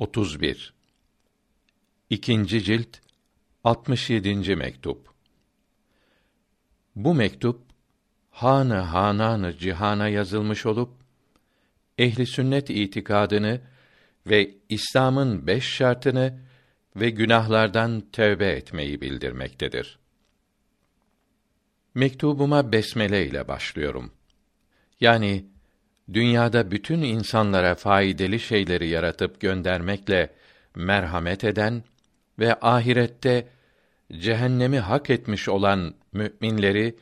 31 İkinci cilt 67. mektup Bu mektup Hanı Hananı cihana yazılmış olup ehli sünnet itikadını ve İslam'ın beş şartını ve günahlardan tövbe etmeyi bildirmektedir. Mektubuma besmele ile başlıyorum. Yani dünyada bütün insanlara faydalı şeyleri yaratıp göndermekle merhamet eden ve ahirette cehennemi hak etmiş olan müminleri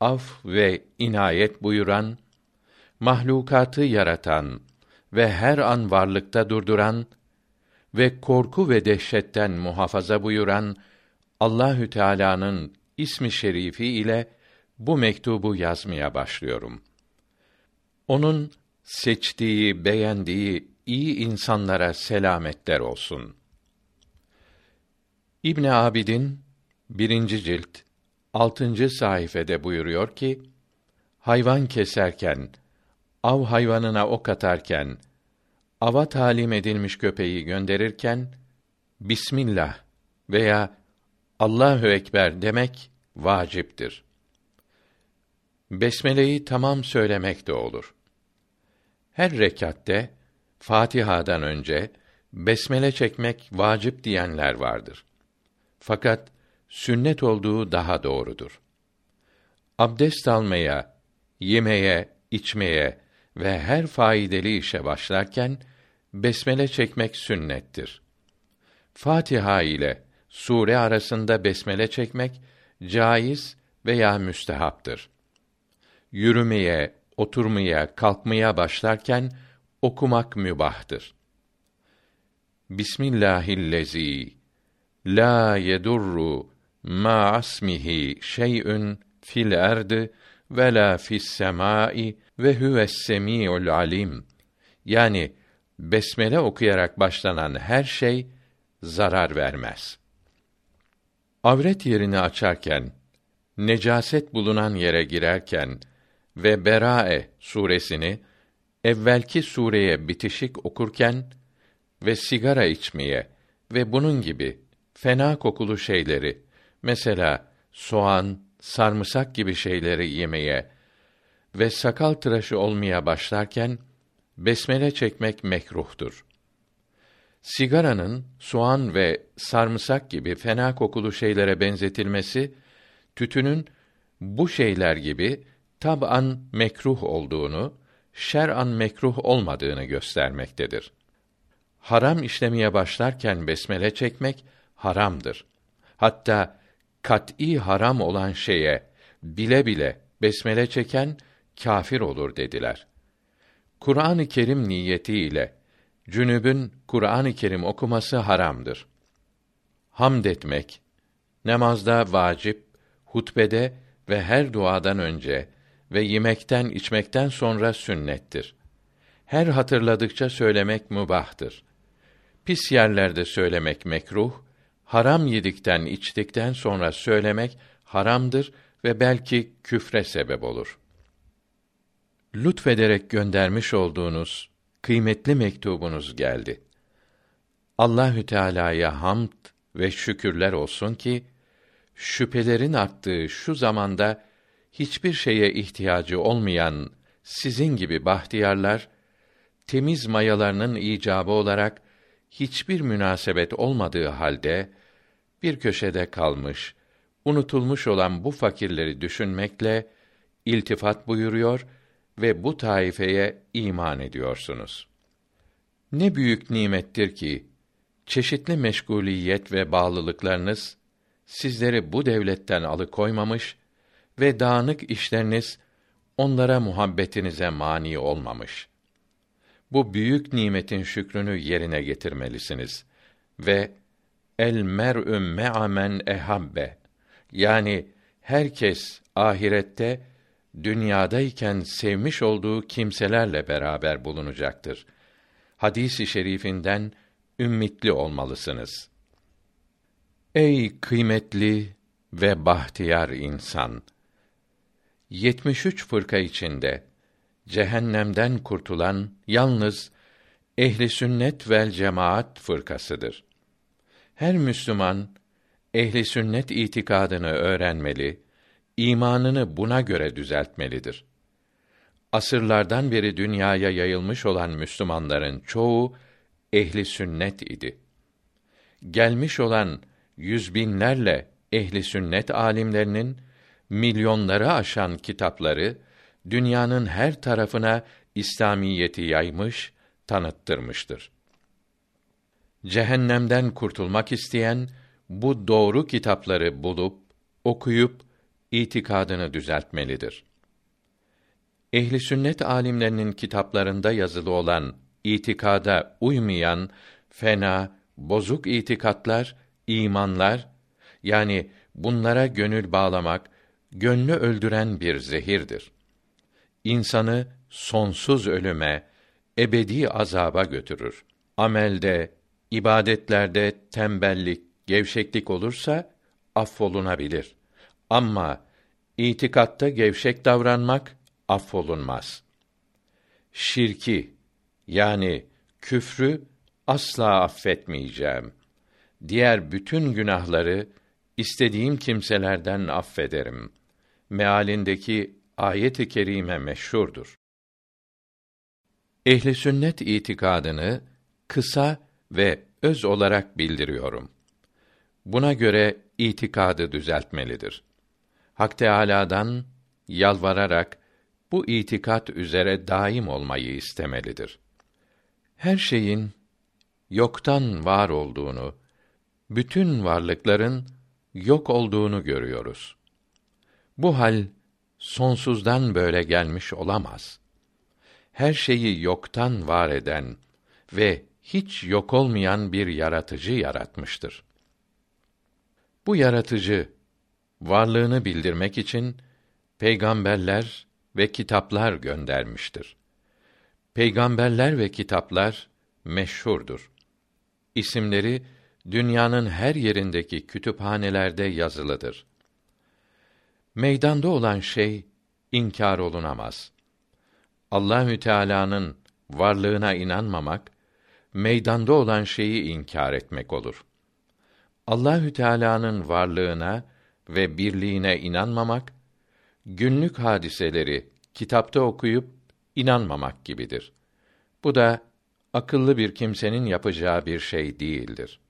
af ve inayet buyuran, mahlukatı yaratan ve her an varlıkta durduran ve korku ve dehşetten muhafaza buyuran Allahü Teala'nın ismi şerifi ile bu mektubu yazmaya başlıyorum. Onun seçtiği, beğendiği iyi insanlara selametler olsun. İbn Abidin birinci cilt altıncı sayfede buyuruyor ki hayvan keserken av hayvanına ok atarken ava talim edilmiş köpeği gönderirken Bismillah veya Allahu ekber demek vaciptir. Besmele'yi tamam söylemek de olur. Her rekatte Fatiha'dan önce besmele çekmek vacip diyenler vardır. Fakat sünnet olduğu daha doğrudur. Abdest almaya, yemeye, içmeye ve her faydalı işe başlarken besmele çekmek sünnettir. Fatiha ile sure arasında besmele çekmek caiz veya müstehaptır. Yürümeye, oturmaya, kalkmaya başlarken okumak mübahtır. Bismillahillezî la yedurru ma asmihi şey'ün fil erdi ve la fis semai ve huves semiul alim. Yani besmele okuyarak başlanan her şey zarar vermez. Avret yerini açarken, necaset bulunan yere girerken ve Berae suresini evvelki sureye bitişik okurken ve sigara içmeye ve bunun gibi fena kokulu şeyleri mesela soğan, sarımsak gibi şeyleri yemeye ve sakal tıraşı olmaya başlarken besmele çekmek mekruhtur. Sigaranın soğan ve sarımsak gibi fena kokulu şeylere benzetilmesi tütünün bu şeyler gibi tab'an mekruh olduğunu, şer'an mekruh olmadığını göstermektedir. Haram işlemeye başlarken besmele çekmek haramdır. Hatta kat'î haram olan şeye bile bile besmele çeken kâfir olur dediler. Kur'an-ı Kerim niyetiyle cünübün Kur'an-ı Kerim okuması haramdır. Hamd etmek namazda vacip, hutbede ve her duadan önce ve yemekten içmekten sonra sünnettir. Her hatırladıkça söylemek mübahtır. Pis yerlerde söylemek mekruh, haram yedikten içtikten sonra söylemek haramdır ve belki küfre sebep olur. Lütfederek göndermiş olduğunuz kıymetli mektubunuz geldi. Allahü Teala'ya hamd ve şükürler olsun ki şüphelerin arttığı şu zamanda hiçbir şeye ihtiyacı olmayan sizin gibi bahtiyarlar temiz mayalarının icabı olarak hiçbir münasebet olmadığı halde bir köşede kalmış, unutulmuş olan bu fakirleri düşünmekle iltifat buyuruyor ve bu taifeye iman ediyorsunuz. Ne büyük nimettir ki çeşitli meşguliyet ve bağlılıklarınız sizleri bu devletten alıkoymamış ve dağınık işleriniz onlara muhabbetinize mani olmamış. Bu büyük nimetin şükrünü yerine getirmelisiniz ve el mer'ü me'amen ehabbe yani herkes ahirette dünyadayken sevmiş olduğu kimselerle beraber bulunacaktır. Hadisi şerifinden ümmitli olmalısınız. Ey kıymetli ve bahtiyar insan! 73 fırka içinde cehennemden kurtulan yalnız ehli sünnet vel cemaat fırkasıdır. Her Müslüman ehli sünnet itikadını öğrenmeli, imanını buna göre düzeltmelidir. Asırlardan beri dünyaya yayılmış olan Müslümanların çoğu ehli sünnet idi. Gelmiş olan yüz binlerle ehli sünnet alimlerinin milyonları aşan kitapları dünyanın her tarafına İslamiyeti yaymış, tanıttırmıştır. Cehennemden kurtulmak isteyen bu doğru kitapları bulup okuyup itikadını düzeltmelidir. Ehli sünnet alimlerinin kitaplarında yazılı olan itikada uymayan fena, bozuk itikatlar, imanlar yani bunlara gönül bağlamak gönlü öldüren bir zehirdir. İnsanı sonsuz ölüme, ebedi azaba götürür. Amelde, ibadetlerde tembellik, gevşeklik olursa affolunabilir. Ama itikatta gevşek davranmak affolunmaz. Şirki yani küfrü asla affetmeyeceğim. Diğer bütün günahları istediğim kimselerden affederim. Mealindeki ayet-i kerime meşhurdur. Ehli sünnet itikadını kısa ve öz olarak bildiriyorum. Buna göre itikadı düzeltmelidir. Hak Teâlâ'dan yalvararak bu itikat üzere daim olmayı istemelidir. Her şeyin yoktan var olduğunu, bütün varlıkların yok olduğunu görüyoruz. Bu hal sonsuzdan böyle gelmiş olamaz. Her şeyi yoktan var eden ve hiç yok olmayan bir yaratıcı yaratmıştır. Bu yaratıcı varlığını bildirmek için peygamberler ve kitaplar göndermiştir. Peygamberler ve kitaplar meşhurdur. İsimleri dünyanın her yerindeki kütüphanelerde yazılıdır. Meydanda olan şey inkar olunamaz. Allahü Teala'nın varlığına inanmamak meydanda olan şeyi inkar etmek olur. Allahü Teala'nın varlığına ve birliğine inanmamak günlük hadiseleri kitapta okuyup inanmamak gibidir. Bu da akıllı bir kimsenin yapacağı bir şey değildir.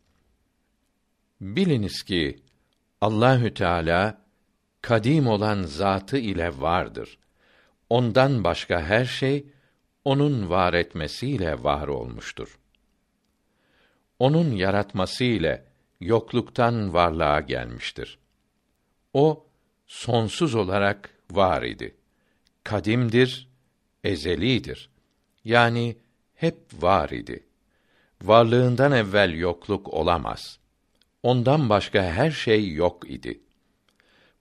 Biliniz ki Allahü Teala kadim olan zatı ile vardır. Ondan başka her şey onun var etmesiyle var olmuştur. Onun yaratması ile yokluktan varlığa gelmiştir. O sonsuz olarak var idi. Kadimdir, ezelidir. Yani hep var idi. Varlığından evvel yokluk olamaz. Ondan başka her şey yok idi.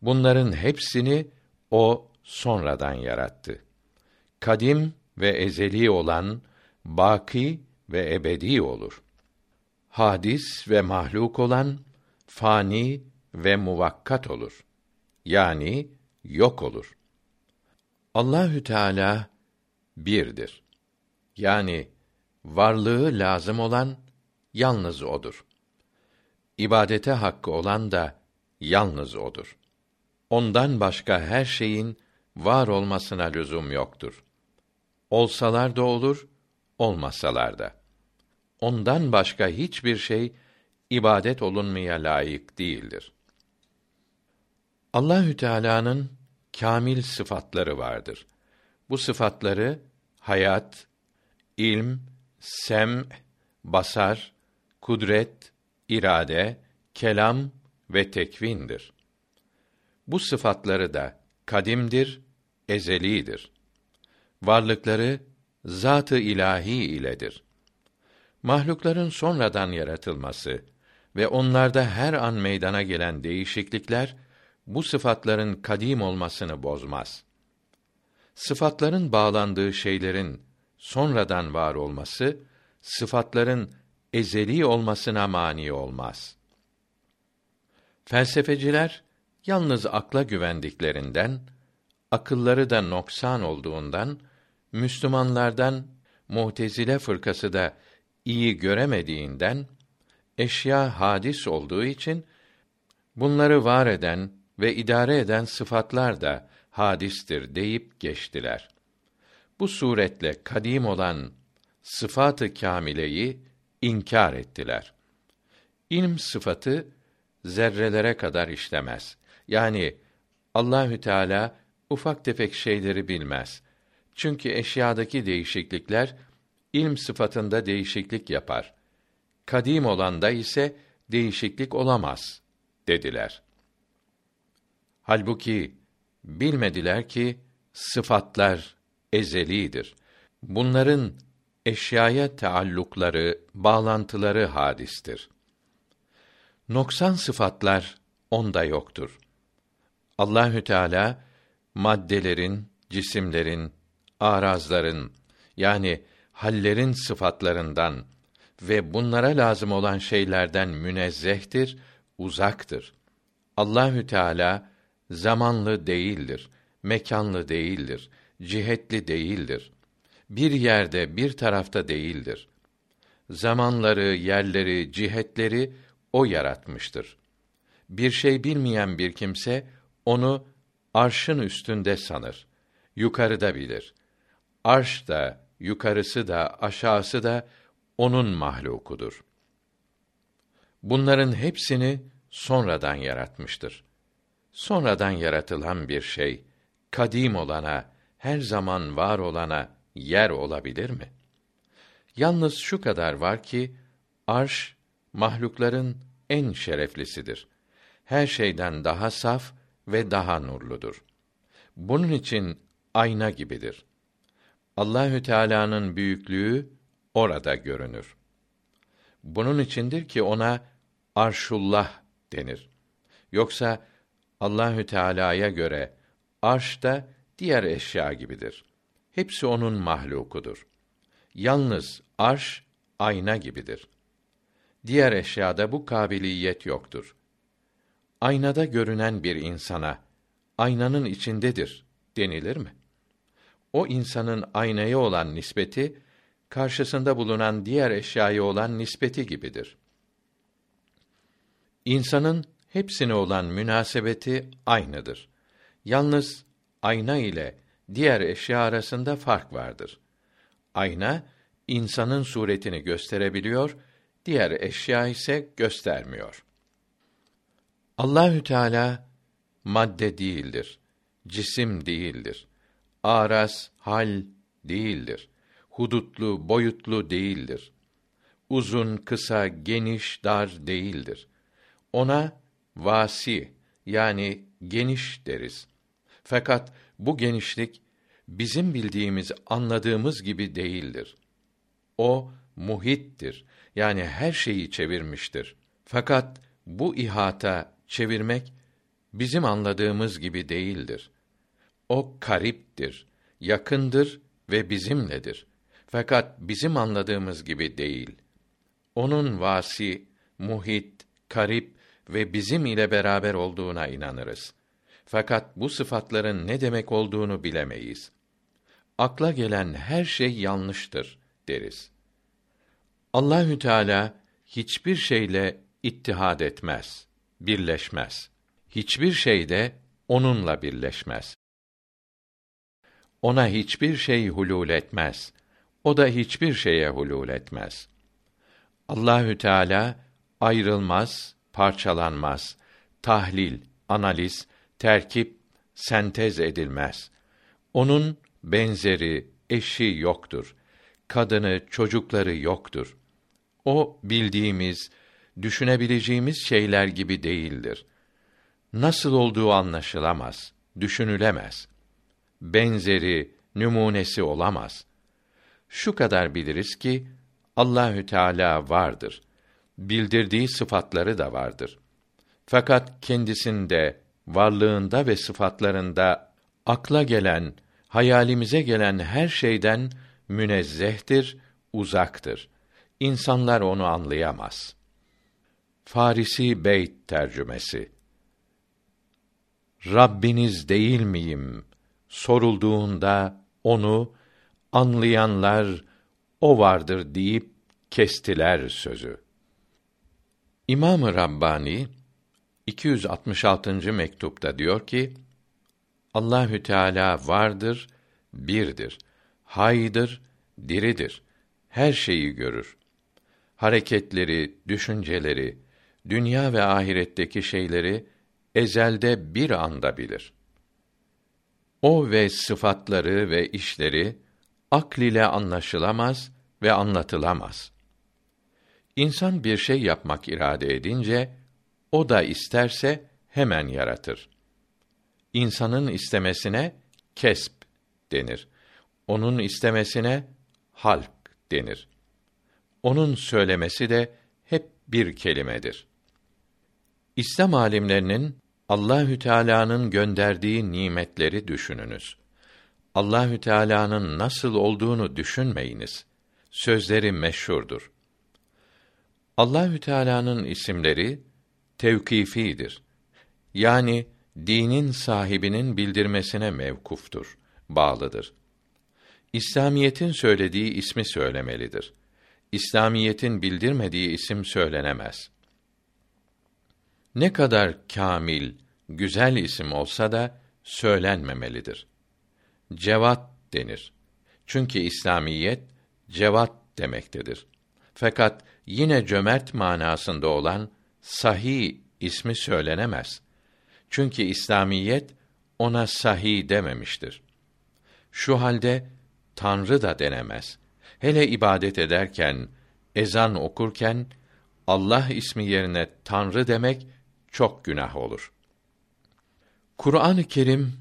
Bunların hepsini o sonradan yarattı. Kadim ve ezeli olan baki ve ebedi olur. Hadis ve mahluk olan fani ve muvakkat olur. Yani yok olur. Allahü Teala birdir. Yani varlığı lazım olan yalnız odur. İbadete hakkı olan da yalnız odur. Ondan başka her şeyin var olmasına lüzum yoktur. Olsalar da olur, olmasalar da. Ondan başka hiçbir şey ibadet olunmaya layık değildir. Allahü Teala'nın kamil sıfatları vardır. Bu sıfatları hayat, ilm, sem, basar, kudret, irade, kelam ve tekvindir. Bu sıfatları da kadimdir, ezelidir. Varlıkları zatı ilahi iledir. Mahlukların sonradan yaratılması ve onlarda her an meydana gelen değişiklikler bu sıfatların kadim olmasını bozmaz. Sıfatların bağlandığı şeylerin sonradan var olması sıfatların ezeli olmasına mani olmaz. Felsefeciler yalnız akla güvendiklerinden, akılları da noksan olduğundan Müslümanlardan Mu'tezile fırkası da iyi göremediğinden eşya hadis olduğu için bunları var eden ve idare eden sıfatlar da hadistir deyip geçtiler. Bu suretle kadim olan sıfatı kamileyi inkar ettiler. İlm sıfatı zerrelere kadar işlemez. Yani Allahü Teala ufak tefek şeyleri bilmez. Çünkü eşyadaki değişiklikler ilm sıfatında değişiklik yapar. Kadim olanda ise değişiklik olamaz dediler. Halbuki bilmediler ki sıfatlar ezelidir. Bunların eşyaya taallukları, bağlantıları hadistir. Noksan sıfatlar onda yoktur. Allahü Teala maddelerin, cisimlerin, arazların yani hallerin sıfatlarından ve bunlara lazım olan şeylerden münezzehtir, uzaktır. Allahü Teala zamanlı değildir, mekanlı değildir, cihetli değildir. Bir yerde, bir tarafta değildir. Zamanları, yerleri, cihetleri o yaratmıştır. Bir şey bilmeyen bir kimse onu arşın üstünde sanır. Yukarıda bilir. Arş da, yukarısı da, aşağısı da onun mahlukudur. Bunların hepsini sonradan yaratmıştır. Sonradan yaratılan bir şey kadim olana, her zaman var olana yer olabilir mi? Yalnız şu kadar var ki arş mahlukların en şereflisidir. Her şeyden daha saf ve daha nurludur. Bunun için ayna gibidir. Allahü Teala'nın büyüklüğü orada görünür. Bunun içindir ki ona Arşullah denir. Yoksa Allahü Teala'ya göre arş da diğer eşya gibidir. Hepsi onun mahlukudur. Yalnız arş ayna gibidir. Diğer eşyada bu kabiliyet yoktur. Aynada görünen bir insana aynanın içindedir denilir mi? O insanın aynaya olan nispeti karşısında bulunan diğer eşyaya olan nispeti gibidir. İnsanın hepsine olan münasebeti aynıdır. Yalnız ayna ile diğer eşya arasında fark vardır. Ayna insanın suretini gösterebiliyor, diğer eşya ise göstermiyor. Allahü Teala madde değildir. Cisim değildir. Aras, hal değildir. Hudutlu, boyutlu değildir. Uzun, kısa, geniş, dar değildir. Ona vasi yani geniş deriz. Fakat bu genişlik bizim bildiğimiz, anladığımız gibi değildir. O muhittir. Yani her şeyi çevirmiştir. Fakat bu ihata çevirmek bizim anladığımız gibi değildir. O kariptir, yakındır ve bizimledir. Fakat bizim anladığımız gibi değil. Onun vasi, muhit, karip ve bizim ile beraber olduğuna inanırız. Fakat bu sıfatların ne demek olduğunu bilemeyiz. Akla gelen her şey yanlıştır deriz. Allahü Teala hiçbir şeyle ittihad etmez, birleşmez. Hiçbir şeyde onunla birleşmez. Ona hiçbir şey hulul etmez. O da hiçbir şeye hulul etmez. Allahü Teala ayrılmaz, parçalanmaz. Tahlil, analiz, terkip, sentez edilmez. Onun benzeri, eşi yoktur. Kadını, çocukları yoktur. O bildiğimiz, düşünebileceğimiz şeyler gibi değildir. Nasıl olduğu anlaşılamaz, düşünülemez. Benzeri, numunesi olamaz. Şu kadar biliriz ki Allahü Teala vardır. Bildirdiği sıfatları da vardır. Fakat kendisinde, varlığında ve sıfatlarında akla gelen, hayalimize gelen her şeyden münezzehtir, uzaktır. İnsanlar onu anlayamaz. Farisi Beyt tercümesi Rabbiniz değil miyim? Sorulduğunda onu anlayanlar o vardır deyip kestiler sözü. İmam-ı Rabbani 266. mektupta diyor ki: Allahü Teala vardır, birdir. Haydır, diridir. Her şeyi görür. Hareketleri, düşünceleri, dünya ve ahiretteki şeyleri ezelde bir anda bilir. O ve sıfatları ve işleri akl ile anlaşılamaz ve anlatılamaz. İnsan bir şey yapmak irade edince o da isterse hemen yaratır. İnsanın istemesine kesp denir. Onun istemesine halk denir. Onun söylemesi de hep bir kelimedir. İslam alimlerinin Allahü Teala'nın gönderdiği nimetleri düşününüz. Allahü Teala'nın nasıl olduğunu düşünmeyiniz. Sözleri meşhurdur. Allahü Teala'nın isimleri tevkifidir. Yani dinin sahibinin bildirmesine mevkuftur, bağlıdır. İslamiyetin söylediği ismi söylemelidir. İslamiyetin bildirmediği isim söylenemez. Ne kadar kamil, güzel isim olsa da söylenmemelidir. Cevat denir. Çünkü İslamiyet cevat demektedir. Fakat yine cömert manasında olan sahih ismi söylenemez. Çünkü İslamiyet ona sahih dememiştir. Şu halde Tanrı da denemez. Hele ibadet ederken, ezan okurken Allah ismi yerine Tanrı demek çok günah olur. Kur'an-ı Kerim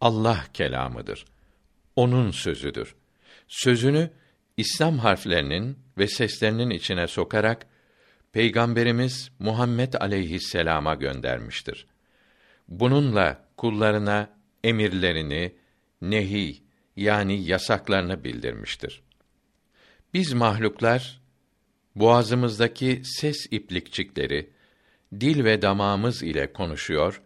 Allah kelamıdır. Onun sözüdür. Sözünü İslam harflerinin ve seslerinin içine sokarak Peygamberimiz Muhammed aleyhisselama göndermiştir. Bununla kullarına emirlerini, nehi yani yasaklarını bildirmiştir. Biz mahluklar boğazımızdaki ses iplikçikleri dil ve damağımız ile konuşuyor,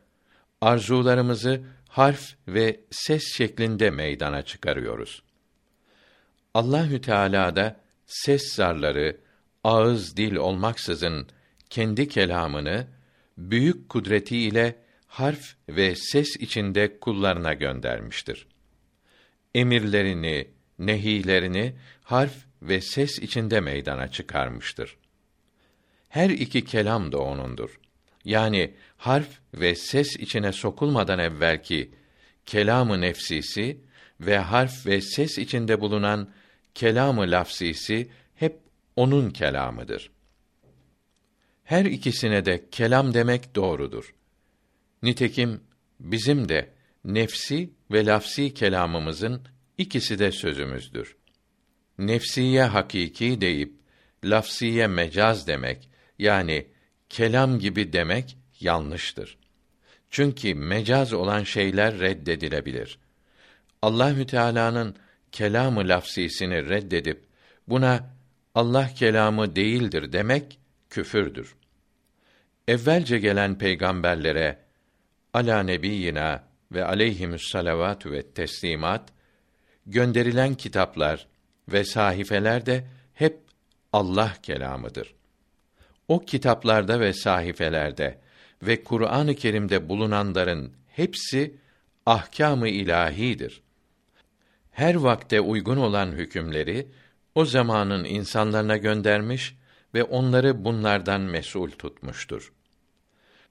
arzularımızı harf ve ses şeklinde meydana çıkarıyoruz. Allahü Teala da ses zarları ağız dil olmaksızın kendi kelamını büyük kudreti ile harf ve ses içinde kullarına göndermiştir. Emirlerini, nehilerini harf ve ses içinde meydana çıkarmıştır. Her iki kelam da onundur. Yani harf ve ses içine sokulmadan evvelki kelamı nefsisi ve harf ve ses içinde bulunan kelamı lafsisi hep onun kelamıdır. Her ikisine de kelam demek doğrudur. Nitekim bizim de nefsi ve lafsi kelamımızın ikisi de sözümüzdür. Nefsiye hakiki deyip lafsiye mecaz demek yani kelam gibi demek yanlıştır. Çünkü mecaz olan şeyler reddedilebilir. Allahü Teala'nın kelamı lafsisini reddedip buna Allah kelamı değildir demek küfürdür. Evvelce gelen peygamberlere ala nebiyina ve aleyhimüs salavatü ve teslimat gönderilen kitaplar ve sahifeler de hep Allah kelamıdır. O kitaplarda ve sahifelerde ve Kur'an-ı Kerim'de bulunanların hepsi ahkâm-ı ilahidir. Her vakte uygun olan hükümleri o zamanın insanlarına göndermiş ve onları bunlardan mesul tutmuştur.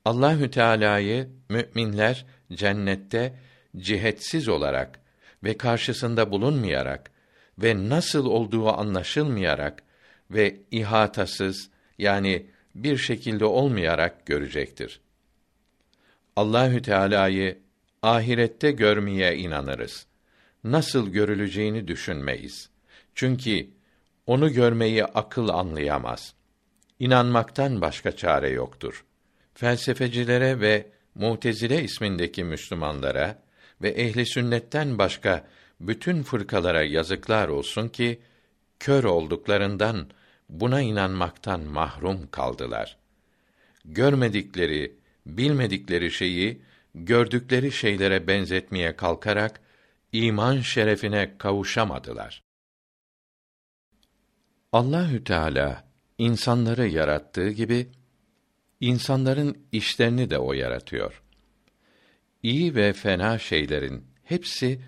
Allahü Teala'yı müminler cennette cihetsiz olarak ve karşısında bulunmayarak ve nasıl olduğu anlaşılmayarak ve ihatasız yani bir şekilde olmayarak görecektir. Allahü Teala'yı ahirette görmeye inanırız. Nasıl görüleceğini düşünmeyiz. Çünkü onu görmeyi akıl anlayamaz. İnanmaktan başka çare yoktur. Felsefecilere ve Mutezile ismindeki Müslümanlara ve ehli sünnetten başka bütün fırkalara yazıklar olsun ki kör olduklarından buna inanmaktan mahrum kaldılar. Görmedikleri, bilmedikleri şeyi gördükleri şeylere benzetmeye kalkarak iman şerefine kavuşamadılar. Allahü Teala insanları yarattığı gibi insanların işlerini de o yaratıyor. İyi ve fena şeylerin hepsi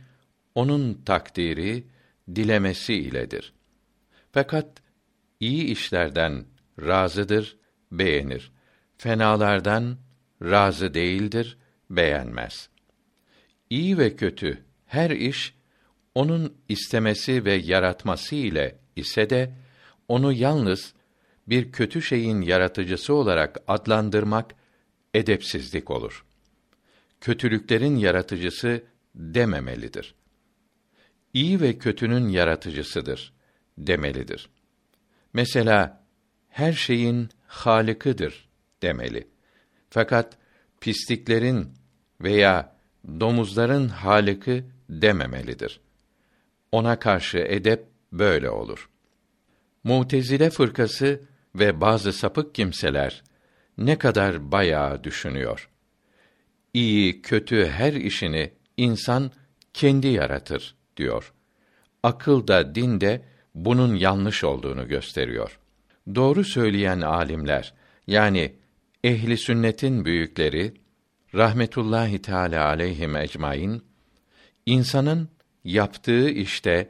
onun takdiri, dilemesi iledir. Fakat iyi işlerden razıdır, beğenir. Fenalardan razı değildir, beğenmez. İyi ve kötü her iş onun istemesi ve yaratması ile ise de onu yalnız bir kötü şeyin yaratıcısı olarak adlandırmak edepsizlik olur. Kötülüklerin yaratıcısı dememelidir. İyi ve kötünün yaratıcısıdır demelidir. Mesela her şeyin halikıdır demeli. Fakat pisliklerin veya domuzların haliki dememelidir. Ona karşı edep böyle olur. Mutezile fırkası ve bazı sapık kimseler ne kadar bayağı düşünüyor. İyi, kötü her işini insan kendi yaratır diyor. Akıl da din de bunun yanlış olduğunu gösteriyor. Doğru söyleyen alimler yani ehli sünnetin büyükleri rahmetullahi teala aleyhim ecmaîn insanın yaptığı işte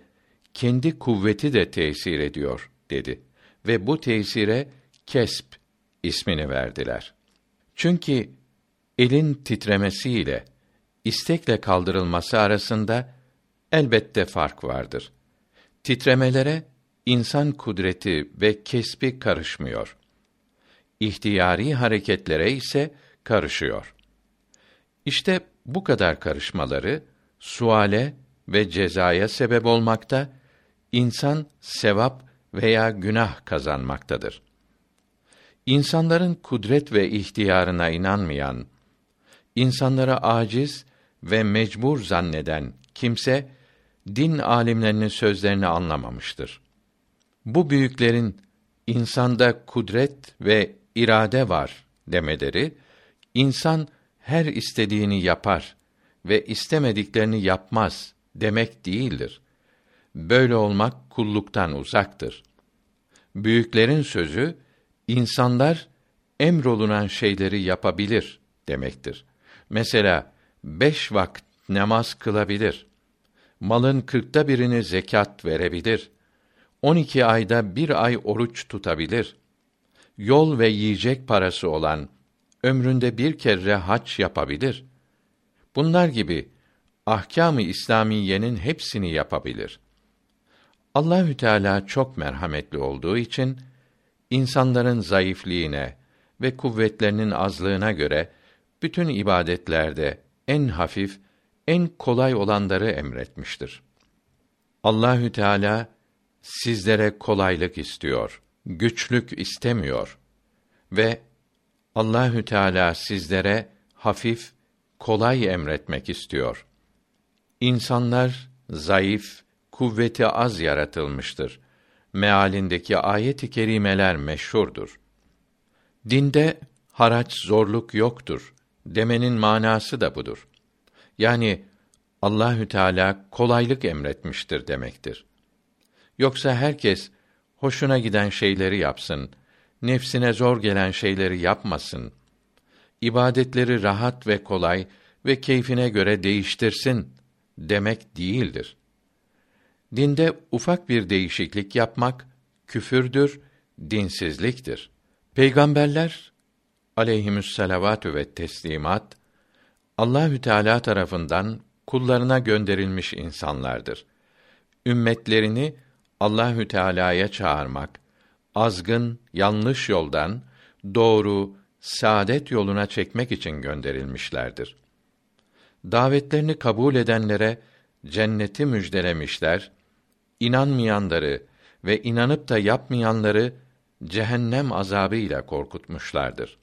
kendi kuvveti de tesir ediyor dedi ve bu tesire kesp ismini verdiler. Çünkü elin titremesiyle istekle kaldırılması arasında elbette fark vardır. Titremelere insan kudreti ve kesbi karışmıyor. İhtiyari hareketlere ise karışıyor. İşte bu kadar karışmaları suale ve cezaya sebep olmakta, insan sevap veya günah kazanmaktadır. İnsanların kudret ve ihtiyarına inanmayan, insanlara aciz ve mecbur zanneden kimse din alimlerinin sözlerini anlamamıştır. Bu büyüklerin insanda kudret ve irade var demeleri insan her istediğini yapar ve istemediklerini yapmaz demek değildir. Böyle olmak kulluktan uzaktır. Büyüklerin sözü insanlar emrolunan şeyleri yapabilir demektir. Mesela beş vakit namaz kılabilir. Malın kırkta birini zekat verebilir. On iki ayda bir ay oruç tutabilir. Yol ve yiyecek parası olan ömründe bir kere hac yapabilir. Bunlar gibi ahkâm-ı İslamiyenin hepsini yapabilir. Allahü Teala çok merhametli olduğu için insanların zayıfliğine ve kuvvetlerinin azlığına göre bütün ibadetlerde en hafif, en kolay olanları emretmiştir. Allahü Teala sizlere kolaylık istiyor, güçlük istemiyor ve Allahü Teala sizlere hafif, kolay emretmek istiyor. İnsanlar zayıf, kuvveti az yaratılmıştır. Mealindeki ayet-i kerimeler meşhurdur. Dinde haraç zorluk yoktur demenin manası da budur. Yani Allahü Teala kolaylık emretmiştir demektir. Yoksa herkes hoşuna giden şeyleri yapsın, nefsine zor gelen şeyleri yapmasın. İbadetleri rahat ve kolay ve keyfine göre değiştirsin demek değildir. Dinde ufak bir değişiklik yapmak küfürdür, dinsizliktir. Peygamberler aleyhimüs salavatü ve teslimat Allahü Teala tarafından kullarına gönderilmiş insanlardır. Ümmetlerini Allahü Teala'ya çağırmak, azgın, yanlış yoldan doğru, saadet yoluna çekmek için gönderilmişlerdir. Davetlerini kabul edenlere cenneti müjdelemişler, inanmayanları ve inanıp da yapmayanları cehennem azabıyla korkutmuşlardır.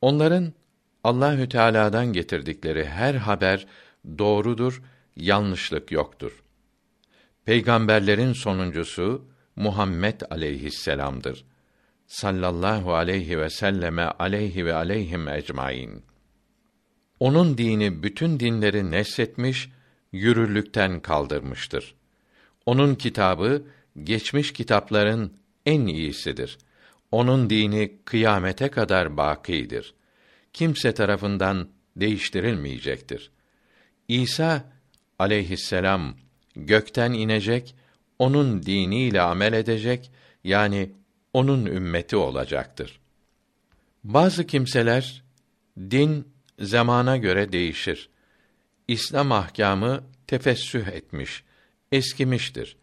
Onların Allahü Teala'dan getirdikleri her haber doğrudur, yanlışlık yoktur. Peygamberlerin sonuncusu Muhammed aleyhisselam'dır. Sallallahu aleyhi ve selleme aleyhi ve aleyhim ecmaîn. Onun dini bütün dinleri nesletmiş, yürürlükten kaldırmıştır. Onun kitabı geçmiş kitapların en iyisidir. Onun dini kıyamete kadar bakidir. Kimse tarafından değiştirilmeyecektir. İsa aleyhisselam gökten inecek, onun diniyle amel edecek, yani onun ümmeti olacaktır. Bazı kimseler din zamana göre değişir. İslam ahkamı tefessüh etmiş, eskimiştir.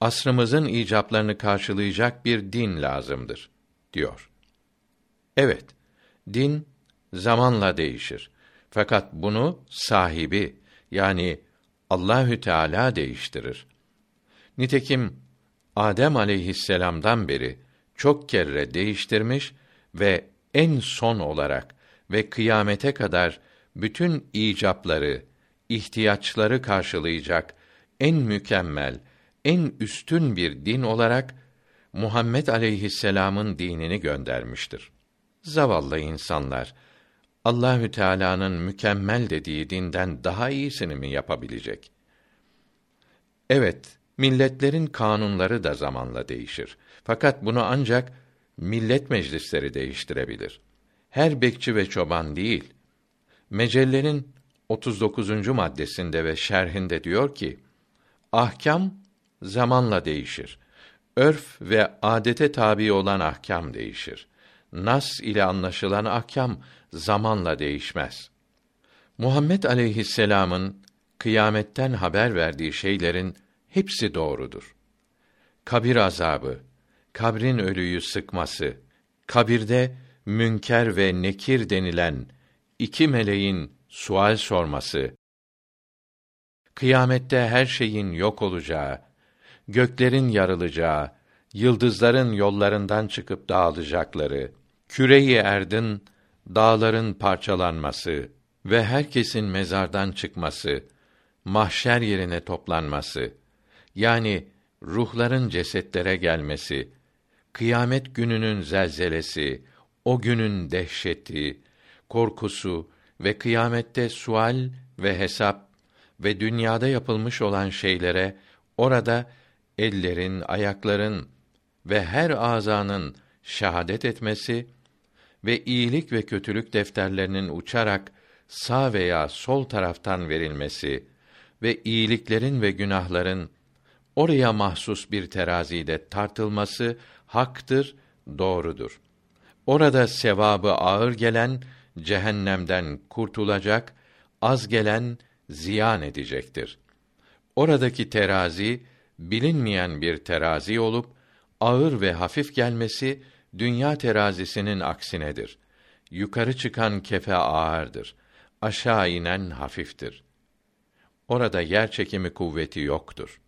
Asrımızın icaplarını karşılayacak bir din lazımdır diyor. Evet, din zamanla değişir. Fakat bunu sahibi yani Allahü Teala değiştirir. Nitekim Adem aleyhisselam'dan beri çok kere değiştirmiş ve en son olarak ve kıyamete kadar bütün icapları, ihtiyaçları karşılayacak en mükemmel, en üstün bir din olarak Muhammed aleyhisselam'ın dinini göndermiştir. Zavallı insanlar Allahü Teala'nın mükemmel dediği dinden daha iyisini mi yapabilecek? Evet, milletlerin kanunları da zamanla değişir. Fakat bunu ancak millet meclisleri değiştirebilir. Her bekçi ve çoban değil. Mecellenin 39. maddesinde ve şerhinde diyor ki: Ahkam zamanla değişir. Örf ve adete tabi olan ahkam değişir. Nas ile anlaşılan ahkam zamanla değişmez. Muhammed aleyhisselam'ın kıyametten haber verdiği şeylerin hepsi doğrudur. Kabir azabı, kabrin ölüyü sıkması, kabirde münker ve nekir denilen iki meleğin sual sorması, kıyamette her şeyin yok olacağı, göklerin yarılacağı, yıldızların yollarından çıkıp dağılacakları, küreyi erdin, dağların parçalanması ve herkesin mezardan çıkması, mahşer yerine toplanması, yani ruhların cesetlere gelmesi, kıyamet gününün zelzelesi, o günün dehşeti, korkusu ve kıyamette sual ve hesap ve dünyada yapılmış olan şeylere orada ellerin, ayakların ve her azanın şahadet etmesi ve iyilik ve kötülük defterlerinin uçarak sağ veya sol taraftan verilmesi ve iyiliklerin ve günahların oraya mahsus bir terazide tartılması haktır, doğrudur. Orada sevabı ağır gelen cehennemden kurtulacak, az gelen ziyan edecektir. Oradaki terazi bilinmeyen bir terazi olup ağır ve hafif gelmesi dünya terazisinin aksinedir. Yukarı çıkan kefe ağırdır. Aşağı inen hafiftir. Orada yer çekimi kuvveti yoktur.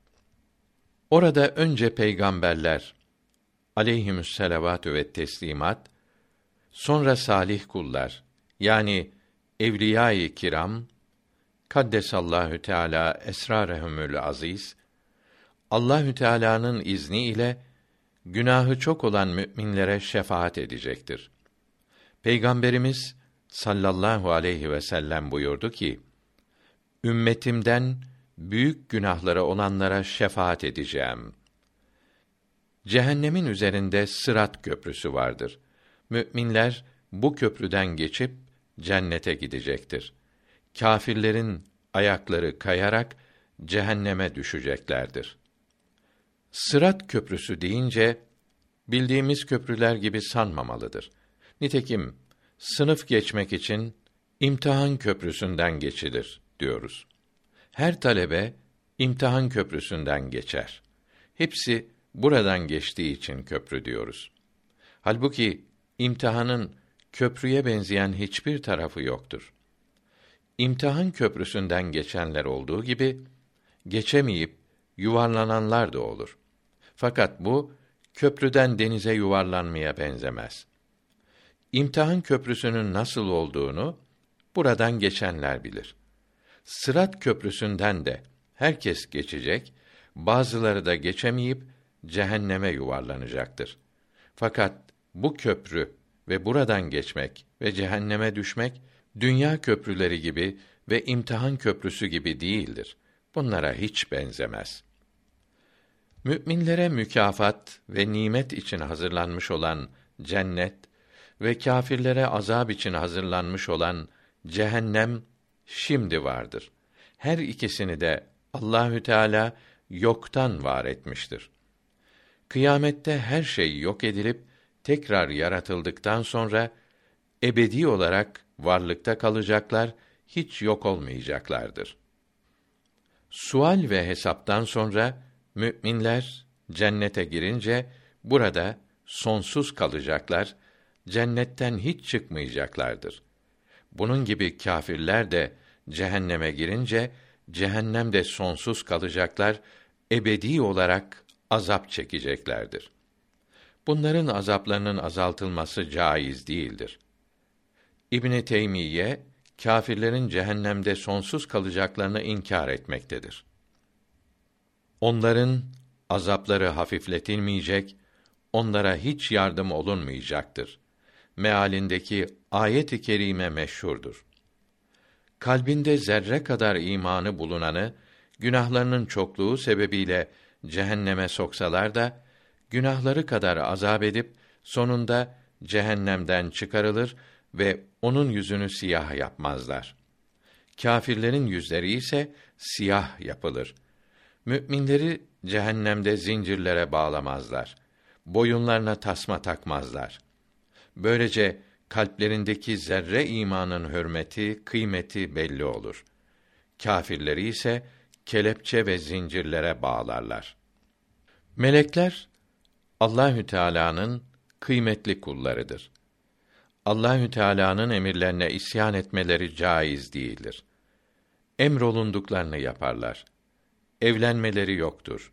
Orada önce peygamberler aleyhimüsselavatü ve teslimat sonra salih kullar yani evliya-i kiram kaddesallahu teala esrarehumül aziz Allahü Teala'nın izni ile günahı çok olan müminlere şefaat edecektir. Peygamberimiz sallallahu aleyhi ve sellem buyurdu ki: Ümmetimden büyük günahları olanlara şefaat edeceğim. Cehennemin üzerinde Sırat köprüsü vardır. Müminler bu köprüden geçip cennete gidecektir. Kâfirlerin ayakları kayarak cehenneme düşeceklerdir. Sırat köprüsü deyince bildiğimiz köprüler gibi sanmamalıdır. Nitekim sınıf geçmek için imtihan köprüsünden geçilir diyoruz. Her talebe imtihan köprüsünden geçer. Hepsi buradan geçtiği için köprü diyoruz. Halbuki imtihanın köprüye benzeyen hiçbir tarafı yoktur. İmtihan köprüsünden geçenler olduğu gibi geçemeyip yuvarlananlar da olur. Fakat bu köprüden denize yuvarlanmaya benzemez. İmtihan köprüsünün nasıl olduğunu buradan geçenler bilir. Sırat köprüsünden de herkes geçecek, bazıları da geçemeyip cehenneme yuvarlanacaktır. Fakat bu köprü ve buradan geçmek ve cehenneme düşmek dünya köprüleri gibi ve imtihan köprüsü gibi değildir. Bunlara hiç benzemez. Müminlere mükafat ve nimet için hazırlanmış olan cennet ve kâfirlere azab için hazırlanmış olan cehennem şimdi vardır. Her ikisini de Allahü Teala yoktan var etmiştir. Kıyamette her şey yok edilip tekrar yaratıldıktan sonra ebedi olarak varlıkta kalacaklar, hiç yok olmayacaklardır. Sual ve hesaptan sonra müminler cennete girince burada sonsuz kalacaklar, cennetten hiç çıkmayacaklardır. Bunun gibi kâfirler de cehenneme girince cehennemde sonsuz kalacaklar, ebedi olarak azap çekeceklerdir. Bunların azaplarının azaltılması caiz değildir. İbn Teymiye kâfirlerin cehennemde sonsuz kalacaklarını inkar etmektedir. Onların azapları hafifletilmeyecek, onlara hiç yardım olunmayacaktır. Mealindeki ayet-i kerime meşhurdur. Kalbinde zerre kadar imanı bulunanı günahlarının çokluğu sebebiyle cehenneme soksalar da günahları kadar azap edip sonunda cehennemden çıkarılır ve onun yüzünü siyah yapmazlar. Kâfirlerin yüzleri ise siyah yapılır. Müminleri cehennemde zincirlere bağlamazlar. Boyunlarına tasma takmazlar. Böylece kalplerindeki zerre imanın hürmeti, kıymeti belli olur. Kâfirleri ise kelepçe ve zincirlere bağlarlar. Melekler Allahü Teala'nın kıymetli kullarıdır. Allahü Teala'nın emirlerine isyan etmeleri caiz değildir. Emrolunduklarını yaparlar. Evlenmeleri yoktur.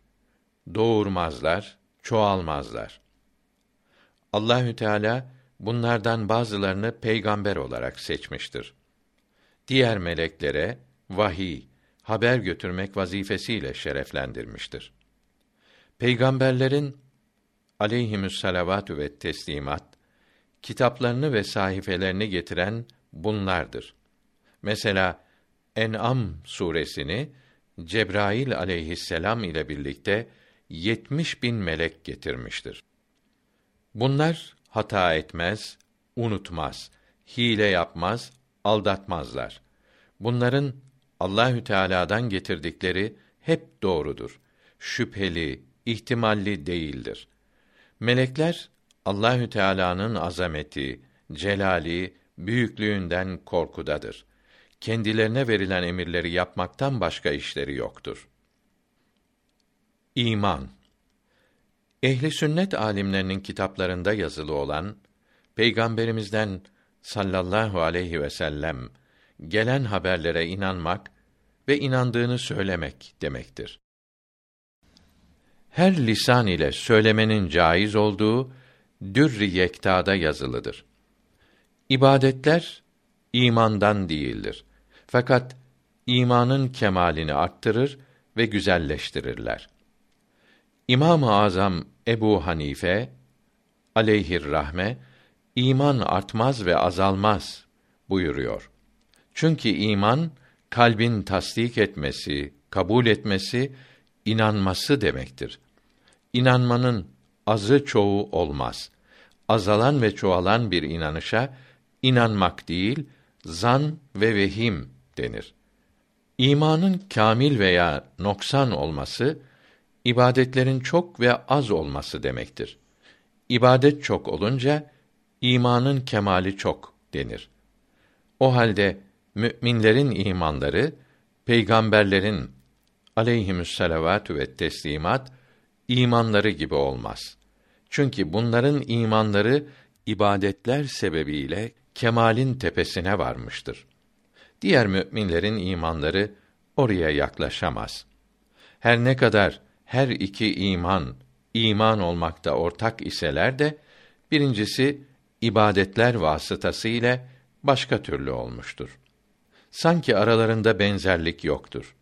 Doğurmazlar, çoğalmazlar. Allahü Teala bunlardan bazılarını peygamber olarak seçmiştir. Diğer meleklere vahiy, haber götürmek vazifesiyle şereflendirmiştir. Peygamberlerin aleyhimüs salavatü ve teslimat kitaplarını ve sahifelerini getiren bunlardır. Mesela En'am suresini Cebrail aleyhisselam ile birlikte yetmiş bin melek getirmiştir. Bunlar hata etmez, unutmaz, hile yapmaz, aldatmazlar. Bunların Allahü Teala'dan getirdikleri hep doğrudur. Şüpheli, ihtimalli değildir. Melekler Allahü Teala'nın azameti, celali, büyüklüğünden korkudadır. Kendilerine verilen emirleri yapmaktan başka işleri yoktur. İman Ehli sünnet alimlerinin kitaplarında yazılı olan Peygamberimizden sallallahu aleyhi ve sellem gelen haberlere inanmak ve inandığını söylemek demektir. Her lisan ile söylemenin caiz olduğu Dürr-i Yekta'da yazılıdır. İbadetler imandan değildir. Fakat imanın kemalini arttırır ve güzelleştirirler. İmam-ı Azam Ebu Hanife aleyhir rahme iman artmaz ve azalmaz buyuruyor. Çünkü iman kalbin tasdik etmesi, kabul etmesi, inanması demektir. İnanmanın azı çoğu olmaz. Azalan ve çoğalan bir inanışa inanmak değil, zan ve vehim denir. İmanın kamil veya noksan olması ibadetlerin çok ve az olması demektir. İbadet çok olunca imanın kemali çok denir. O halde müminlerin imanları peygamberlerin aleyhimüsselavatü ve teslimat imanları gibi olmaz. Çünkü bunların imanları ibadetler sebebiyle kemalin tepesine varmıştır. Diğer müminlerin imanları oraya yaklaşamaz. Her ne kadar her iki iman iman olmakta ortak iseler de birincisi ibadetler vasıtası ile başka türlü olmuştur. Sanki aralarında benzerlik yoktur.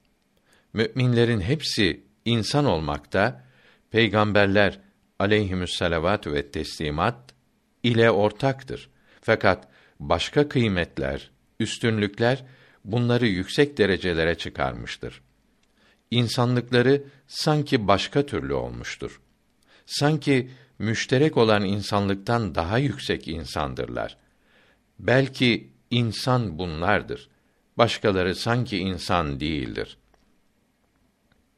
Müminlerin hepsi insan olmakta, peygamberler aleyhimüsselavat ve teslimat ile ortaktır. Fakat başka kıymetler, üstünlükler bunları yüksek derecelere çıkarmıştır. insanlıkları sanki başka türlü olmuştur. Sanki müşterek olan insanlıktan daha yüksek insandırlar. Belki insan bunlardır. Başkaları sanki insan değildir.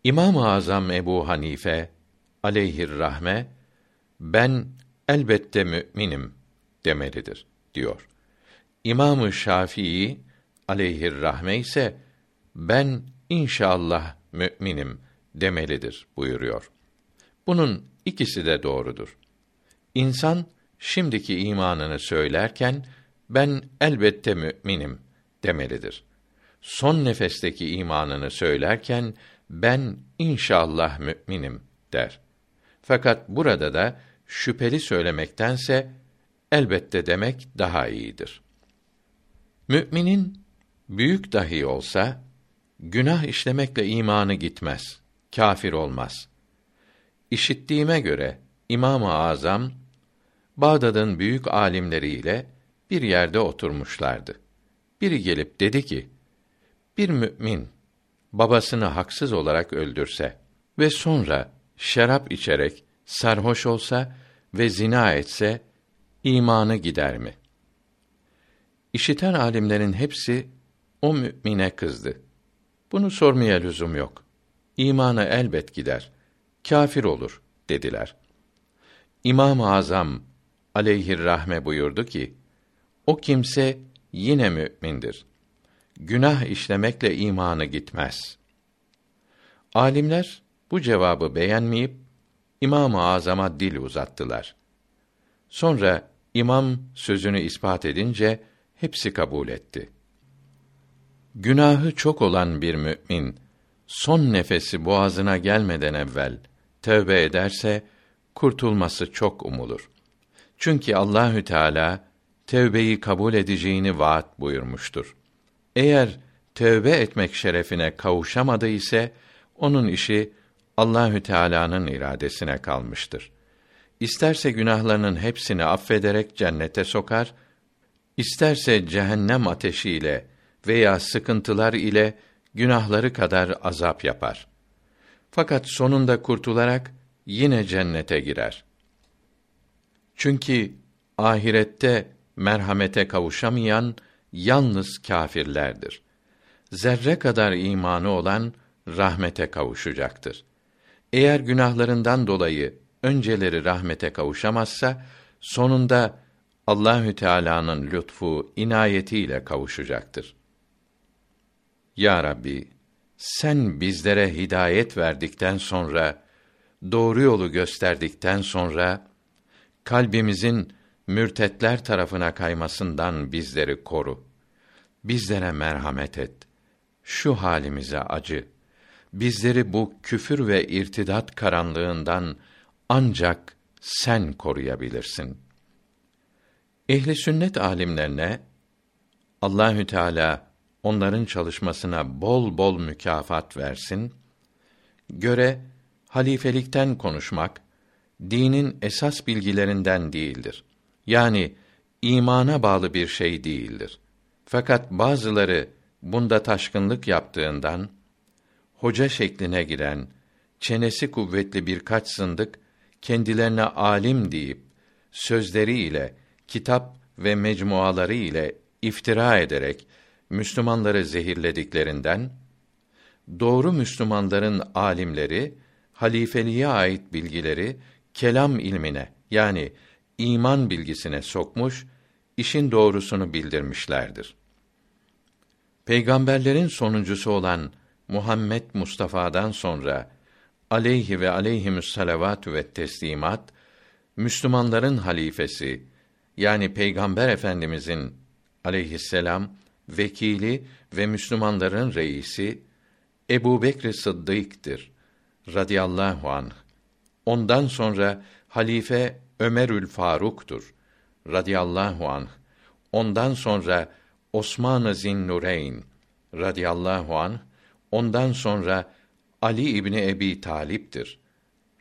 İmam-ı Azam Ebu Hanife aleyhir rahme ben elbette müminim demelidir diyor. İmam-ı Şafii aleyhir rahme ise ben inşallah müminim demelidir buyuruyor. Bunun ikisi de doğrudur. İnsan şimdiki imanını söylerken ben elbette müminim demelidir. Son nefesteki imanını söylerken ben inşallah müminim der. Fakat burada da şüpheli söylemektense elbette demek daha iyidir. Müminin büyük dahi olsa günah işlemekle imanı gitmez, kafir olmaz. İşittiğime göre İmam-ı Azam Bağdat'ın büyük alimleriyle bir yerde oturmuşlardı. Biri gelip dedi ki: Bir mümin babasını haksız olarak öldürse ve sonra şarap içerek sarhoş olsa ve zina etse imanı gider mi? İşiten alimlerin hepsi o mümine kızdı. Bunu sormaya lüzum yok. İmanı elbet gider. Kafir olur dediler. İmam-ı Azam aleyhir rahme buyurdu ki: O kimse yine mümindir. Günah işlemekle imanı gitmez. Alimler bu cevabı beğenmeyip İmam-ı Azam'a dil uzattılar. Sonra imam sözünü ispat edince hepsi kabul etti. Günahı çok olan bir mümin son nefesi boğazına gelmeden evvel tövbe ederse kurtulması çok umulur. Çünkü Allahü Teala tövbeyi kabul edeceğini vaat buyurmuştur. Eğer tövbe etmek şerefine kavuşamadı ise onun işi Allahü Teala'nın iradesine kalmıştır. İsterse günahlarının hepsini affederek cennete sokar, isterse cehennem ateşiyle veya sıkıntılar ile günahları kadar azap yapar. Fakat sonunda kurtularak yine cennete girer. Çünkü ahirette merhamete kavuşamayan yalnız kâfirlerdir. Zerre kadar imanı olan rahmete kavuşacaktır. Eğer günahlarından dolayı önceleri rahmete kavuşamazsa sonunda Allahü Teala'nın lütfu, inayetiyle kavuşacaktır. Ya Rabbi, sen bizlere hidayet verdikten sonra, doğru yolu gösterdikten sonra, kalbimizin mürtetler tarafına kaymasından bizleri koru. Bizlere merhamet et. Şu halimize acı. Bizleri bu küfür ve irtidat karanlığından ancak sen koruyabilirsin. Ehli sünnet alimlerine Allahü Teala onların çalışmasına bol bol mükafat versin. Göre halifelikten konuşmak dinin esas bilgilerinden değildir. Yani imana bağlı bir şey değildir. Fakat bazıları bunda taşkınlık yaptığından hoca şekline giren çenesi kuvvetli birkaç zındık kendilerine alim deyip sözleriyle kitap ve mecmuaları ile iftira ederek Müslümanları zehirlediklerinden doğru Müslümanların alimleri halifeliğe ait bilgileri kelam ilmine yani iman bilgisine sokmuş, işin doğrusunu bildirmişlerdir. Peygamberlerin sonuncusu olan Muhammed Mustafa'dan sonra aleyhi ve aleyhimüs salavatü ve teslimat Müslümanların halifesi yani Peygamber Efendimizin aleyhisselam vekili ve Müslümanların reisi Ebu Bekr Sıddık'tır radıyallahu anh. Ondan sonra halife Ömerül Faruk'tur radıyallahu anh. Ondan sonra Osman-ı Zinnureyn radıyallahu anh. Ondan sonra Ali İbni Ebi Talip'tir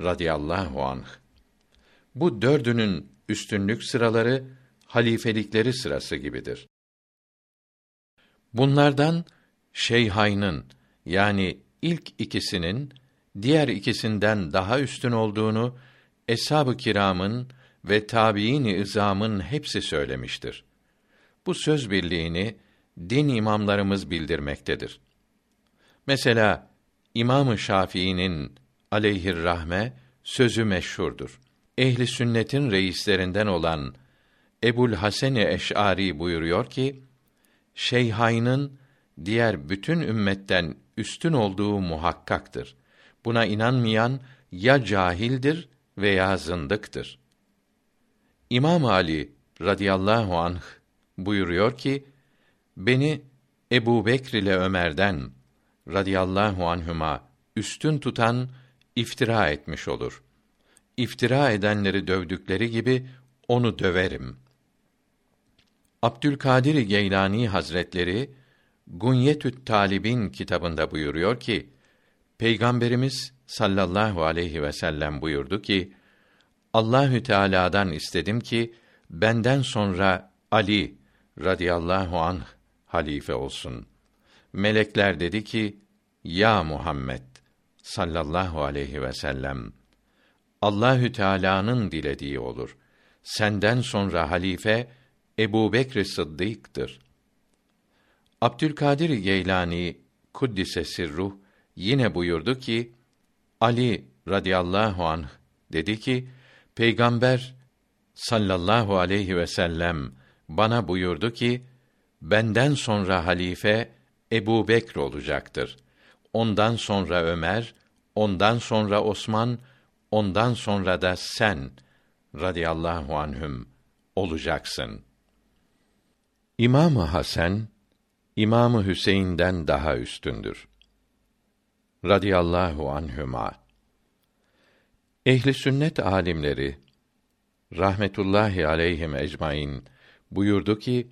radıyallahu anh. Bu dördünün üstünlük sıraları halifelikleri sırası gibidir. Bunlardan Şeyhayn'ın yani ilk ikisinin diğer ikisinden daha üstün olduğunu eshab-ı kiramın ve tabiin-i izamın hepsi söylemiştir. Bu söz birliğini din imamlarımız bildirmektedir. Mesela İmam-ı Şafii'nin aleyhir rahme sözü meşhurdur. Ehli sünnetin reislerinden olan Ebul Hasan Eş'ari buyuruyor ki, Şeyhayn'ın diğer bütün ümmetten üstün olduğu muhakkaktır. Buna inanmayan ya cahildir veya zındıktır. İmam Ali radıyallahu anh buyuruyor ki, beni Ebu Bekr ile Ömer'den radıyallahu anhüma üstün tutan iftira etmiş olur. İftira edenleri dövdükleri gibi onu döverim. Abdülkadir Geylani Hazretleri Gunyetü't Talibin kitabında buyuruyor ki Peygamberimiz sallallahu aleyhi ve sellem buyurdu ki Allahü Teala'dan istedim ki benden sonra Ali radıyallahu anh halife olsun. Melekler dedi ki: Ya Muhammed sallallahu aleyhi ve sellem Allahü Teala'nın dilediği olur. Senden sonra halife Ebu Bekr Sıddık'tır. Abdülkadir Geylani kuddise sirruh yine buyurdu ki Ali radıyallahu anh dedi ki Peygamber sallallahu aleyhi ve sellem bana buyurdu ki benden sonra halife Ebu Bekr olacaktır. Ondan sonra Ömer, ondan sonra Osman, ondan sonra da sen radıyallahu anhüm olacaksın. İmam Hasan İmamı Hüseyin'den daha üstündür. Radiyallahu anhüma. Ehli sünnet alimleri rahmetullahi aleyhim ecmaîn buyurdu ki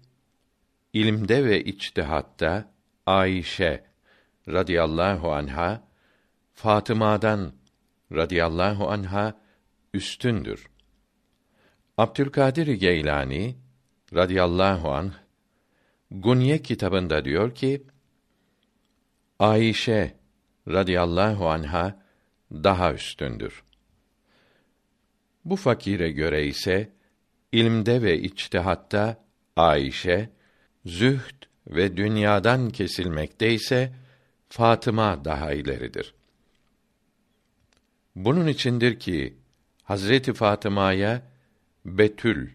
ilimde ve içtihatta Ayşe radıyallahu anha Fatıma'dan radıyallahu anha üstündür. Abdülkadir Geylani radıyallahu anh Gunye kitabında diyor ki Ayşe radıyallahu anha daha üstündür. Bu fakire göre ise ilmde ve içtihatta Ayşe, zühd ve dünyadan kesilmekte ise Fatıma daha ileridir. Bunun içindir ki Hazreti Fatıma'ya Betül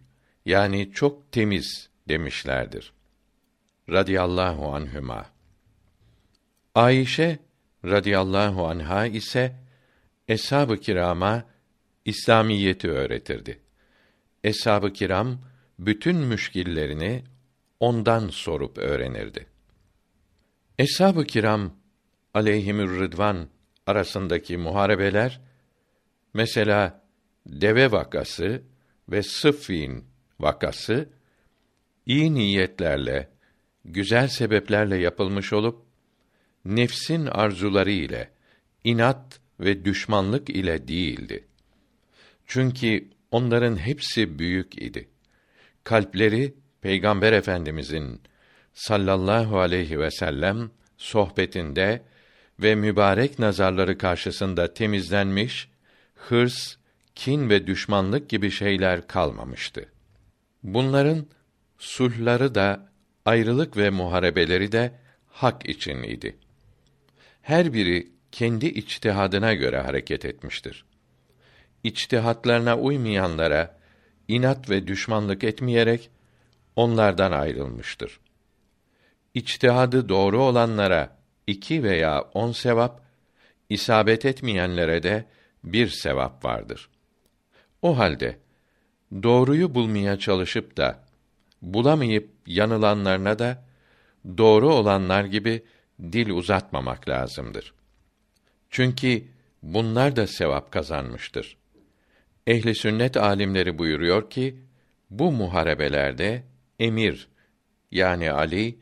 yani çok temiz demişlerdir. Radiyallahu anhüma. Ayşe radıyallahu anha ise eshab-ı kirama İslamiyeti öğretirdi. Eshab-ı kiram bütün müşkillerini ondan sorup öğrenirdi. Eshab-ı kiram aleyhimür rıdvan arasındaki muharebeler mesela deve vakası ve Sıffin vakası iyi niyetlerle, güzel sebeplerle yapılmış olup nefsin arzuları ile, inat ve düşmanlık ile değildi. Çünkü onların hepsi büyük idi. Kalpleri Peygamber Efendimizin sallallahu aleyhi ve sellem sohbetinde ve mübarek nazarları karşısında temizlenmiş, hırs, kin ve düşmanlık gibi şeyler kalmamıştı. Bunların sulhları da ayrılık ve muharebeleri de hak için idi. Her biri kendi içtihadına göre hareket etmiştir. İçtihatlarına uymayanlara inat ve düşmanlık etmeyerek onlardan ayrılmıştır. İçtihadı doğru olanlara iki veya on sevap, isabet etmeyenlere de bir sevap vardır. O halde doğruyu bulmaya çalışıp da bulamayıp yanılanlarına da doğru olanlar gibi dil uzatmamak lazımdır. Çünkü bunlar da sevap kazanmıştır. Ehli sünnet alimleri buyuruyor ki bu muharebelerde emir yani Ali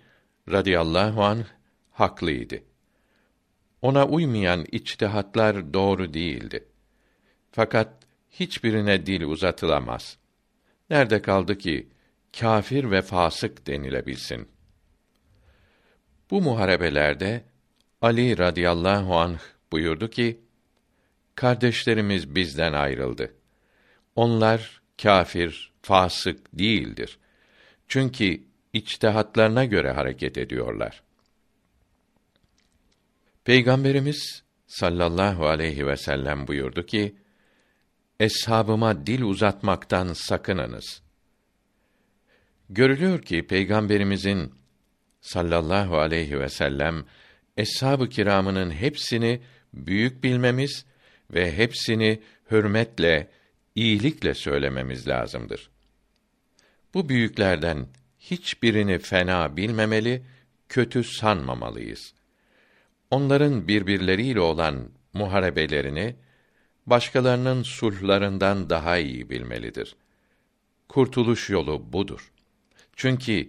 radıyallahu anh haklıydı. Ona uymayan içtihatlar doğru değildi. Fakat hiçbirine dil uzatılamaz. Nerede kaldı ki kâfir ve fasık denilebilsin. Bu muharebelerde Ali radıyallahu anh buyurdu ki: Kardeşlerimiz bizden ayrıldı. Onlar kâfir, fasık değildir. Çünkü içtihatlarına göre hareket ediyorlar. Peygamberimiz sallallahu aleyhi ve sellem buyurdu ki: Eshabıma dil uzatmaktan sakınınız. Görülüyor ki peygamberimizin sallallahu aleyhi ve sellem eshab-ı kiramının hepsini büyük bilmemiz ve hepsini hürmetle, iyilikle söylememiz lazımdır. Bu büyüklerden hiçbirini fena bilmemeli, kötü sanmamalıyız. Onların birbirleriyle olan muharebelerini başkalarının sulhlarından daha iyi bilmelidir. Kurtuluş yolu budur. Çünkü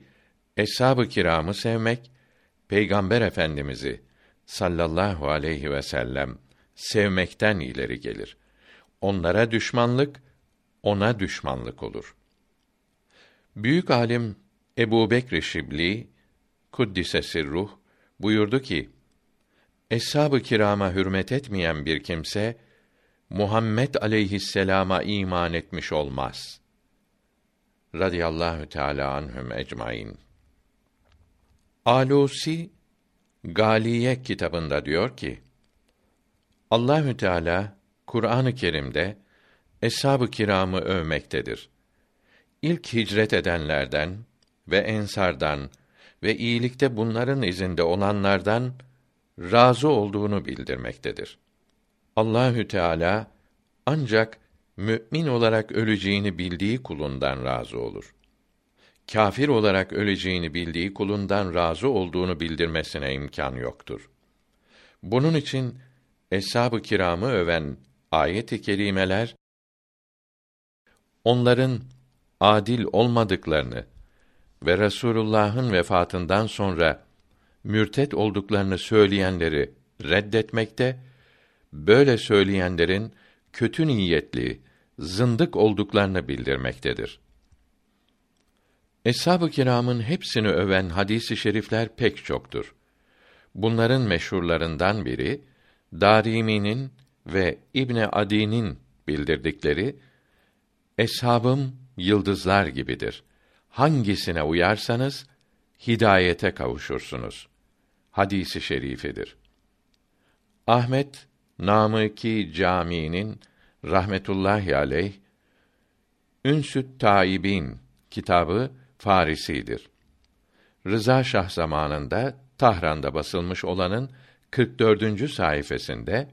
eshab-ı kiramı sevmek Peygamber Efendimizi sallallahu aleyhi ve sellem sevmekten ileri gelir. Onlara düşmanlık ona düşmanlık olur. Büyük alim Ebu Bekr Şibli kuddise sirruh buyurdu ki Eshab-ı kirama hürmet etmeyen bir kimse Muhammed aleyhisselama iman etmiş olmaz. Radiyallahu teala anhum ecmaîn. Alusi Galiye kitabında diyor ki: Allahü Teala Kur'an-ı Kerim'de eshab-ı kiramı övmektedir. İlk hicret edenlerden ve ensardan ve iyilikte bunların izinde olanlardan razı olduğunu bildirmektedir. Allahü Teala ancak mümin olarak öleceğini bildiği kulundan razı olur. Kafir olarak öleceğini bildiği kulundan razı olduğunu bildirmesine imkan yoktur. Bunun için eshab-ı kiramı öven ayet-i kerimeler onların adil olmadıklarını ve Resulullah'ın vefatından sonra mürtet olduklarını söyleyenleri reddetmekte, böyle söyleyenlerin kötü niyetli, zındık olduklarını bildirmektedir. Eshab-ı kiramın hepsini öven hadisi şerifler pek çoktur. Bunların meşhurlarından biri Darimi'nin ve İbne Adi'nin bildirdikleri Eshabım yıldızlar gibidir. Hangisine uyarsanız hidayete kavuşursunuz. Hadisi şerifidir. Ahmet Namıki Camii'nin rahmetullahi aleyh Ünsüt Taibin kitabı Farisidir. Rıza Şah zamanında Tahran'da basılmış olanın 44. sayfasında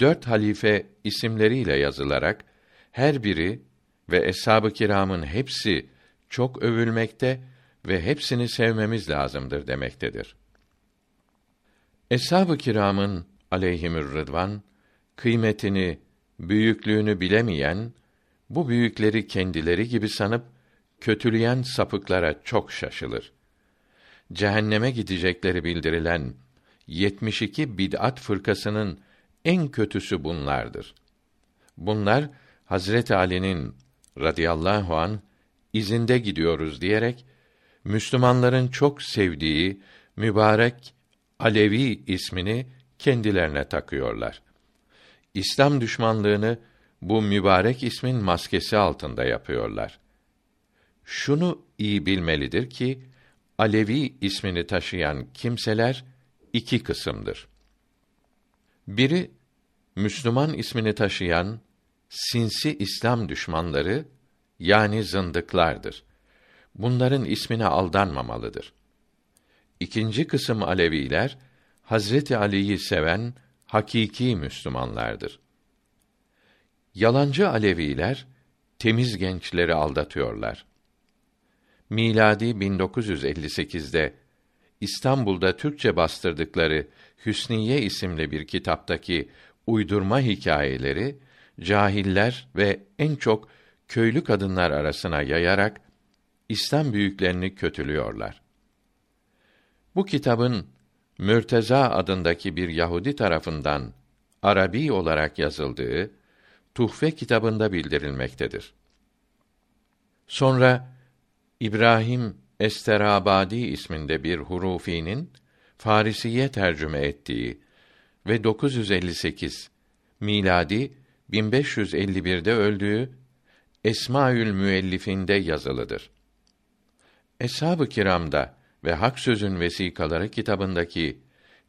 dört halife isimleriyle yazılarak her biri ve eshab-ı kiramın hepsi çok övülmekte ve hepsini sevmemiz lazımdır demektedir. Eshab-ı kiramın aleyhimür rıdvan kıymetini, büyüklüğünü bilemeyen bu büyükleri kendileri gibi sanıp kötüleyen sapıklara çok şaşılır. Cehenneme gidecekleri bildirilen 72 bid'at fırkasının en kötüsü bunlardır. Bunlar Hazret Ali'nin radıyallahu an izinde gidiyoruz diyerek Müslümanların çok sevdiği mübarek Alevi ismini kendilerine takıyorlar. İslam düşmanlığını bu mübarek ismin maskesi altında yapıyorlar. Şunu iyi bilmelidir ki Alevi ismini taşıyan kimseler iki kısımdır. Biri Müslüman ismini taşıyan sinsi İslam düşmanları yani zındıklardır. Bunların ismine aldanmamalıdır. İkinci kısım Aleviler Hazreti Ali'yi seven hakiki Müslümanlardır. Yalancı Aleviler temiz gençleri aldatıyorlar. Miladi 1958'de İstanbul'da Türkçe bastırdıkları Hüsniye isimli bir kitaptaki uydurma hikayeleri cahiller ve en çok köylü kadınlar arasına yayarak İslam büyüklerini kötülüyorlar. Bu kitabın Mürteza adındaki bir Yahudi tarafından Arabi olarak yazıldığı Tuhfe kitabında bildirilmektedir. Sonra İbrahim Esterabadi isminde bir hurufinin Farisiye tercüme ettiği ve 958 miladi 1551'de öldüğü Esmaül Müellifinde yazılıdır. Eshab-ı Kiram'da ve Hak Sözün Vesikaları kitabındaki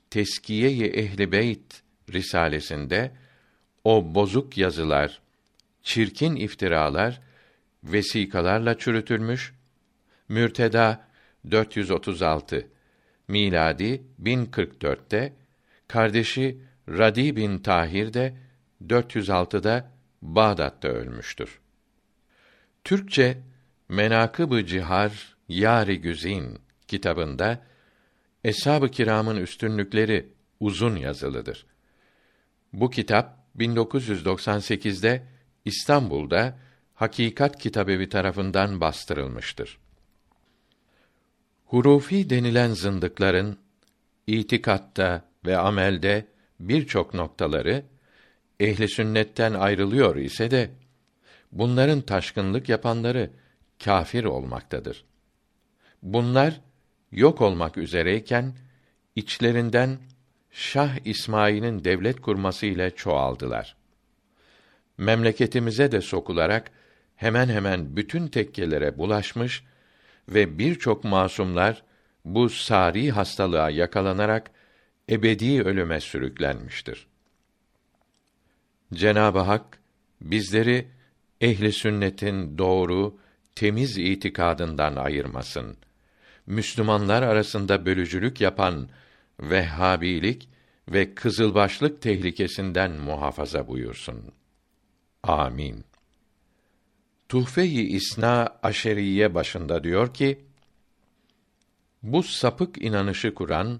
Teskiye-i Ehli Beyt risalesinde o bozuk yazılar, çirkin iftiralar vesikalarla çürütülmüş. Mürteda 436 miladi 1044'te kardeşi Radi bin Tahir de 406'da Bağdat'ta ölmüştür. Türkçe Menakıb-ı Cihar Yari Güzin kitabında Eshab-ı Kiram'ın üstünlükleri uzun yazılıdır. Bu kitap 1998'de İstanbul'da Hakikat Kitabevi tarafından bastırılmıştır. Hurufi denilen zındıkların itikatta ve amelde birçok noktaları ehli sünnetten ayrılıyor ise de bunların taşkınlık yapanları kâfir olmaktadır. Bunlar yok olmak üzereyken içlerinden Şah İsmail'in devlet kurması ile çoğaldılar. Memleketimize de sokularak hemen hemen bütün tekkelere bulaşmış ve birçok masumlar bu sari hastalığa yakalanarak ebedi ölüme sürüklenmiştir. Cenab-ı Hak bizleri ehli sünnetin doğru, temiz itikadından ayırmasın. Müslümanlar arasında bölücülük yapan Vehhabilik ve kızılbaşlık tehlikesinden muhafaza buyursun. Amin. Tuhfe-i İsna Aşeriye başında diyor ki: Bu sapık inanışı kuran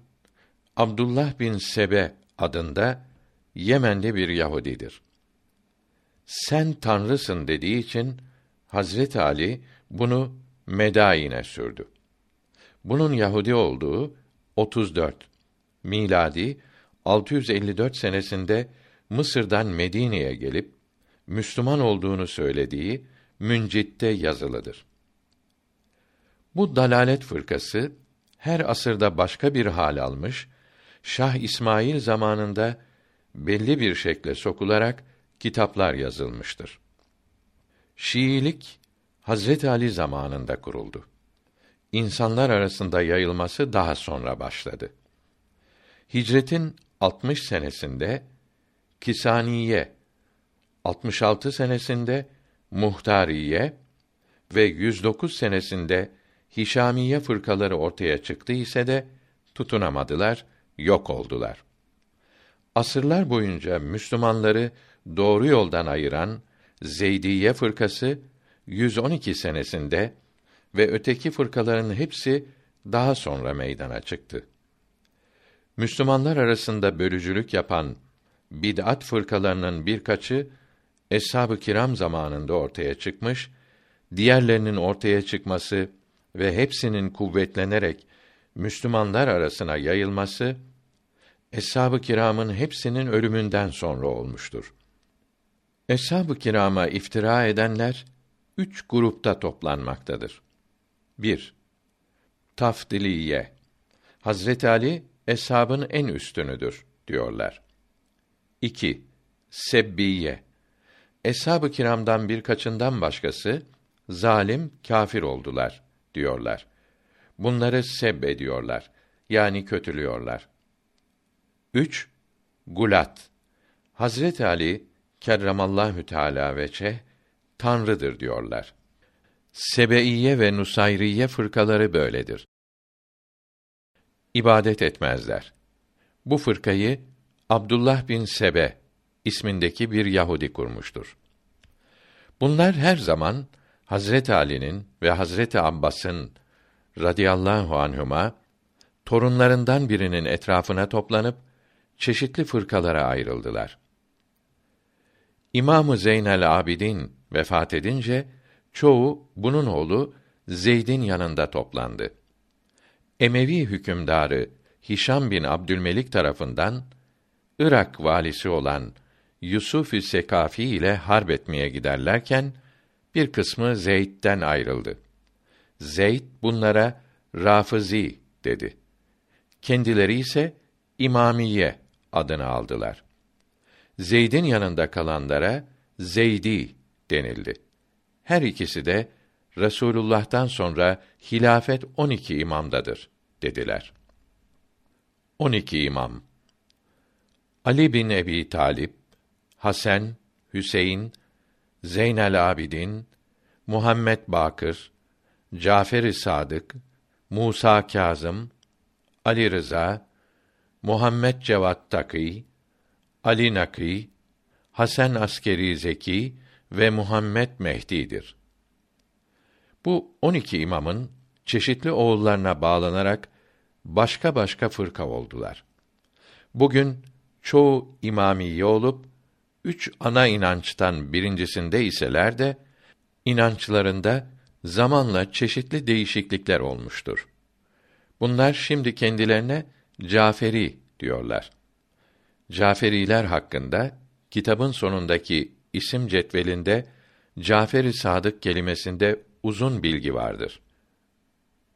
Abdullah bin Sebe adında Yemenli bir Yahudidir. Sen tanrısın dediği için Hazret Ali bunu Medain'e sürdü. Bunun Yahudi olduğu 34 miladi 654 senesinde Mısır'dan Medine'ye gelip Müslüman olduğunu söylediği Müncit'te yazılıdır. Bu dalalet fırkası her asırda başka bir hal almış, Şah İsmail zamanında belli bir şekle sokularak kitaplar yazılmıştır. Şiilik Hazret Ali zamanında kuruldu. İnsanlar arasında yayılması daha sonra başladı. Hicretin 60 senesinde Kisaniye, 66 senesinde Muhtariye ve 109 senesinde Hişamiye fırkaları ortaya çıktı ise de tutunamadılar, yok oldular. Asırlar boyunca Müslümanları doğru yoldan ayıran Zeydiye fırkası 112 senesinde ve öteki fırkaların hepsi daha sonra meydana çıktı. Müslümanlar arasında bölücülük yapan bid'at fırkalarının birkaçı eshab-ı kiram zamanında ortaya çıkmış, diğerlerinin ortaya çıkması ve hepsinin kuvvetlenerek Müslümanlar arasına yayılması eshab-ı kiramın hepsinin ölümünden sonra olmuştur. Eshab-ı kirama iftira edenler üç grupta toplanmaktadır. 1. Tafdiliye Hazret Ali eshabın en üstünüdür diyorlar. 2. Sebbiye Eshab-ı kiramdan birkaçından başkası zalim, kâfir oldular diyorlar. Bunları seb ediyorlar. Yani kötülüyorlar. 3. Gulat Hazret Ali kerramallahu teala veçe tanrıdır diyorlar. Sebeiye ve Nusayriye fırkaları böyledir. İbadet etmezler. Bu fırkayı Abdullah bin Sebe ismindeki bir Yahudi kurmuştur. Bunlar her zaman Hazret Ali'nin ve Hazreti Abbas'ın radıyallahu anhuma torunlarından birinin etrafına toplanıp çeşitli fırkalara ayrıldılar. İmamı Zeynel Abidin vefat edince çoğu bunun oğlu Zeyd'in yanında toplandı. Emevi hükümdarı Hişam bin Abdülmelik tarafından Irak valisi olan Yusuf-ü Sekafi ile harp etmeye giderlerken bir kısmı Zeyd'den ayrıldı. Zeyd bunlara Rafizi dedi. Kendileri ise İmamiye adını aldılar. Zeyd'in yanında kalanlara Zeydi denildi. Her ikisi de Resulullah'tan sonra hilafet 12 imamdadır dediler. 12 imam Ali bin Ebi Talip, Hasan, Hüseyin, Zeynel Abidin, Muhammed Bakır, Cafer-i Sadık, Musa Kazım, Ali Rıza, Muhammed Cevat Taki, Ali Naki, Hasan Askeri Zeki ve Muhammed Mehdi'dir. Bu 12 imamın çeşitli oğullarına bağlanarak başka başka fırka oldular. Bugün çoğu imamiye olup üç ana inançtan birincisinde iseler de inançlarında zamanla çeşitli değişiklikler olmuştur. Bunlar şimdi kendilerine Caferi diyorlar. Caferiler hakkında kitabın sonundaki isim cetvelinde Caferi Sadık kelimesinde uzun bilgi vardır.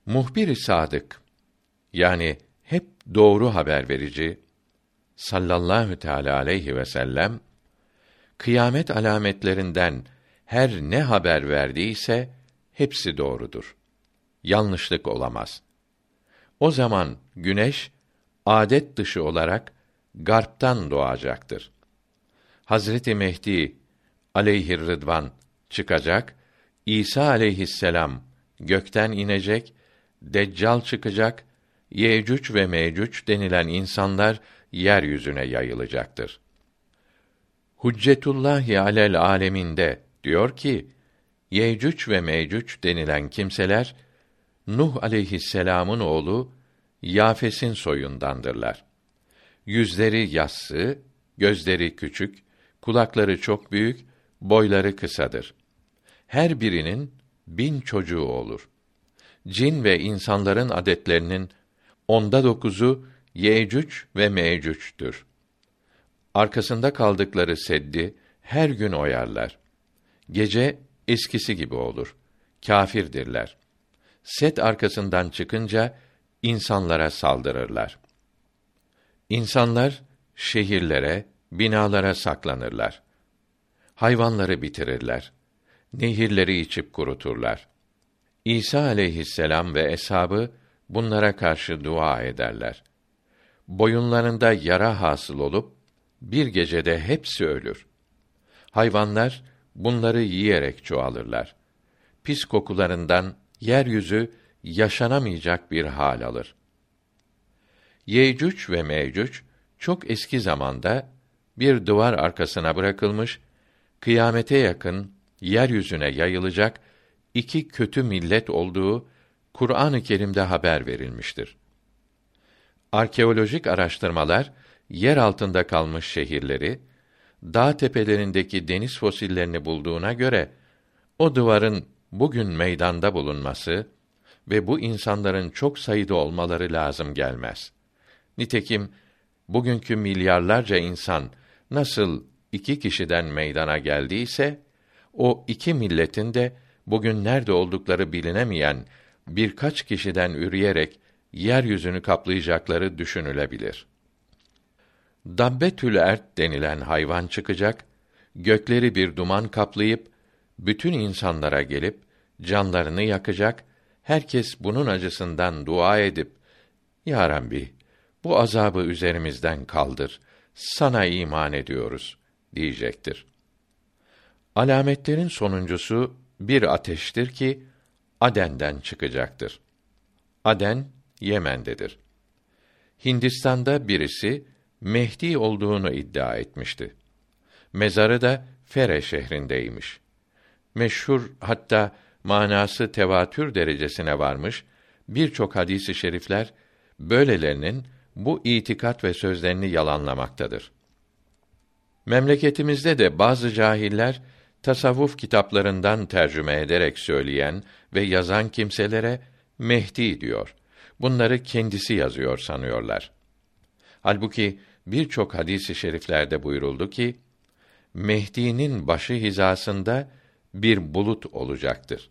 Muhbir-i Sadık yani hep doğru haber verici sallallahu teala aleyhi ve sellem kıyamet alametlerinden her ne haber verdiyse hepsi doğrudur. Yanlışlık olamaz. O zaman güneş adet dışı olarak garptan doğacaktır. Hazreti Mehdi aleyhir rıdvan çıkacak, İsa aleyhisselam gökten inecek, Deccal çıkacak, Yecüc ve Mecüc denilen insanlar yeryüzüne yayılacaktır. Huccetullahi alel aleminde diyor ki, Yecüc ve Mecüc denilen kimseler Nuh aleyhisselam'ın oğlu Yafes'in soyundandırlar. Yüzleri yassı, gözleri küçük, kulakları çok büyük, boyları kısadır. Her birinin bin çocuğu olur. Cin ve insanların adetlerinin onda dokuzu Yecüc ve Mecüc'tür. Arkasında kaldıkları seddi her gün oyarlar. Gece eskisi gibi olur. Kâfirdirler. Set arkasından çıkınca insanlara saldırırlar. İnsanlar şehirlere, binalara saklanırlar. Hayvanları bitirirler. Nehirleri içip kuruturlar. İsa aleyhisselam ve eshabı bunlara karşı dua ederler. Boyunlarında yara hasıl olup bir gecede hepsi ölür. Hayvanlar bunları yiyerek çoğalırlar. Pis kokularından yeryüzü yaşanamayacak bir hal alır. Yecüc ve Mecüc çok eski zamanda bir duvar arkasına bırakılmış, kıyamete yakın yeryüzüne yayılacak iki kötü millet olduğu Kur'an-ı Kerim'de haber verilmiştir. Arkeolojik araştırmalar yer altında kalmış şehirleri, dağ tepelerindeki deniz fosillerini bulduğuna göre o duvarın bugün meydanda bulunması ve bu insanların çok sayıda olmaları lazım gelmez. Nitekim bugünkü milyarlarca insan nasıl iki kişiden meydana geldiyse, o iki milletin de bugün nerede oldukları bilinemeyen birkaç kişiden üreyerek yeryüzünü kaplayacakları düşünülebilir. Dabbetül ert denilen hayvan çıkacak, gökleri bir duman kaplayıp bütün insanlara gelip canlarını yakacak herkes bunun acısından dua edip Ya Rabbi bu azabı üzerimizden kaldır. Sana iman ediyoruz diyecektir. Alametlerin sonuncusu bir ateştir ki Aden'den çıkacaktır. Aden Yemen'dedir. Hindistan'da birisi Mehdi olduğunu iddia etmişti. Mezarı da Fere şehrindeymiş. Meşhur hatta manası tevatür derecesine varmış birçok hadisi şerifler böylelerinin bu itikat ve sözlerini yalanlamaktadır. Memleketimizde de bazı cahiller tasavvuf kitaplarından tercüme ederek söyleyen ve yazan kimselere Mehdi diyor. Bunları kendisi yazıyor sanıyorlar. Halbuki birçok hadisi şeriflerde buyuruldu ki Mehdi'nin başı hizasında bir bulut olacaktır.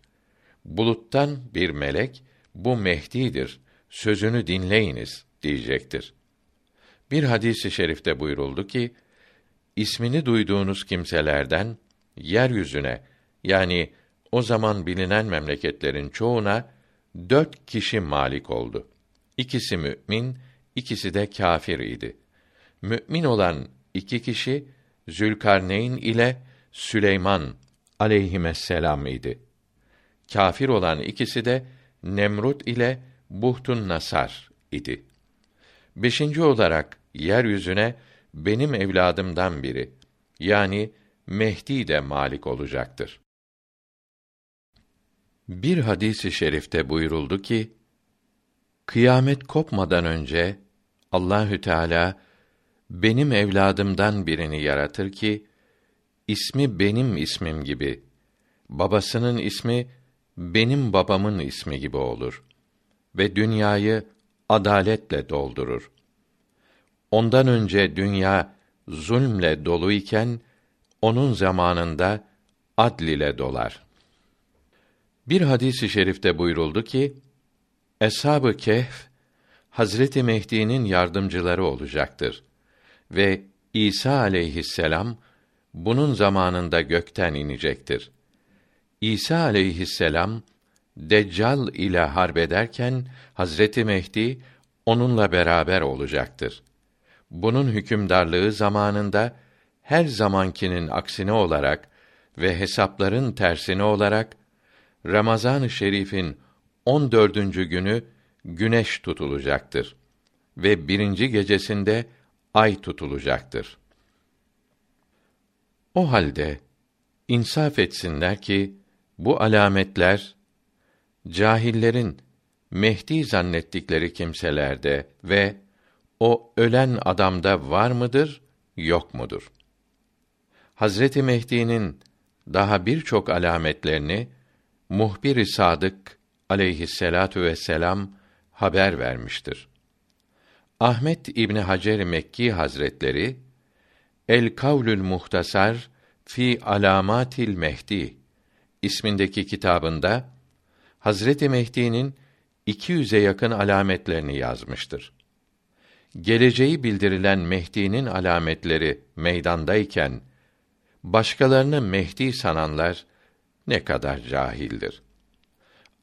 Buluttan bir melek bu Mehdi'dir. Sözünü dinleyiniz diyecektir. Bir hadisi şerifte buyuruldu ki, ismini duyduğunuz kimselerden yeryüzüne yani o zaman bilinen memleketlerin çoğuna dört kişi malik oldu. İkisi mümin, ikisi de kâfir idi. Mümin olan iki kişi Zülkarneyn ile Süleyman aleyhisselam idi. Kafir olan ikisi de Nemrut ile Buhtun Nasar idi. Beşinci olarak yeryüzüne benim evladımdan biri yani Mehdi de malik olacaktır. Bir hadisi şerifte buyuruldu ki kıyamet kopmadan önce Allahü Teala benim evladımdan birini yaratır ki ismi benim ismim gibi babasının ismi benim babamın ismi gibi olur ve dünyayı adaletle doldurur. Ondan önce dünya zulmle dolu iken onun zamanında adl ile dolar. Bir hadisi i şerifte buyuruldu ki Eshab-ı Kehf Hazreti Mehdi'nin yardımcıları olacaktır ve İsa aleyhisselam bunun zamanında gökten inecektir. İsa aleyhisselam Deccal ile harbederken Hazreti Mehdi onunla beraber olacaktır. Bunun hükümdarlığı zamanında her zamankinin aksine olarak ve hesapların tersine olarak Ramazan-ı Şerif'in 14. günü güneş tutulacaktır ve birinci gecesinde ay tutulacaktır. O halde insaf etsinler ki bu alametler cahillerin Mehdi zannettikleri kimselerde ve o ölen adamda var mıdır, yok mudur? Hazreti Mehdi'nin daha birçok alametlerini muhbir-i sadık aleyhisselatu vesselam haber vermiştir. Ahmet İbni Hacer Mekki Hazretleri El Kavlül Muhtasar fi Alamatil Mehdi ismindeki kitabında Hazreti Mehdi'nin 200'e yakın alametlerini yazmıştır. Geleceği bildirilen Mehdi'nin alametleri meydandayken başkalarını Mehdi sananlar ne kadar cahildir.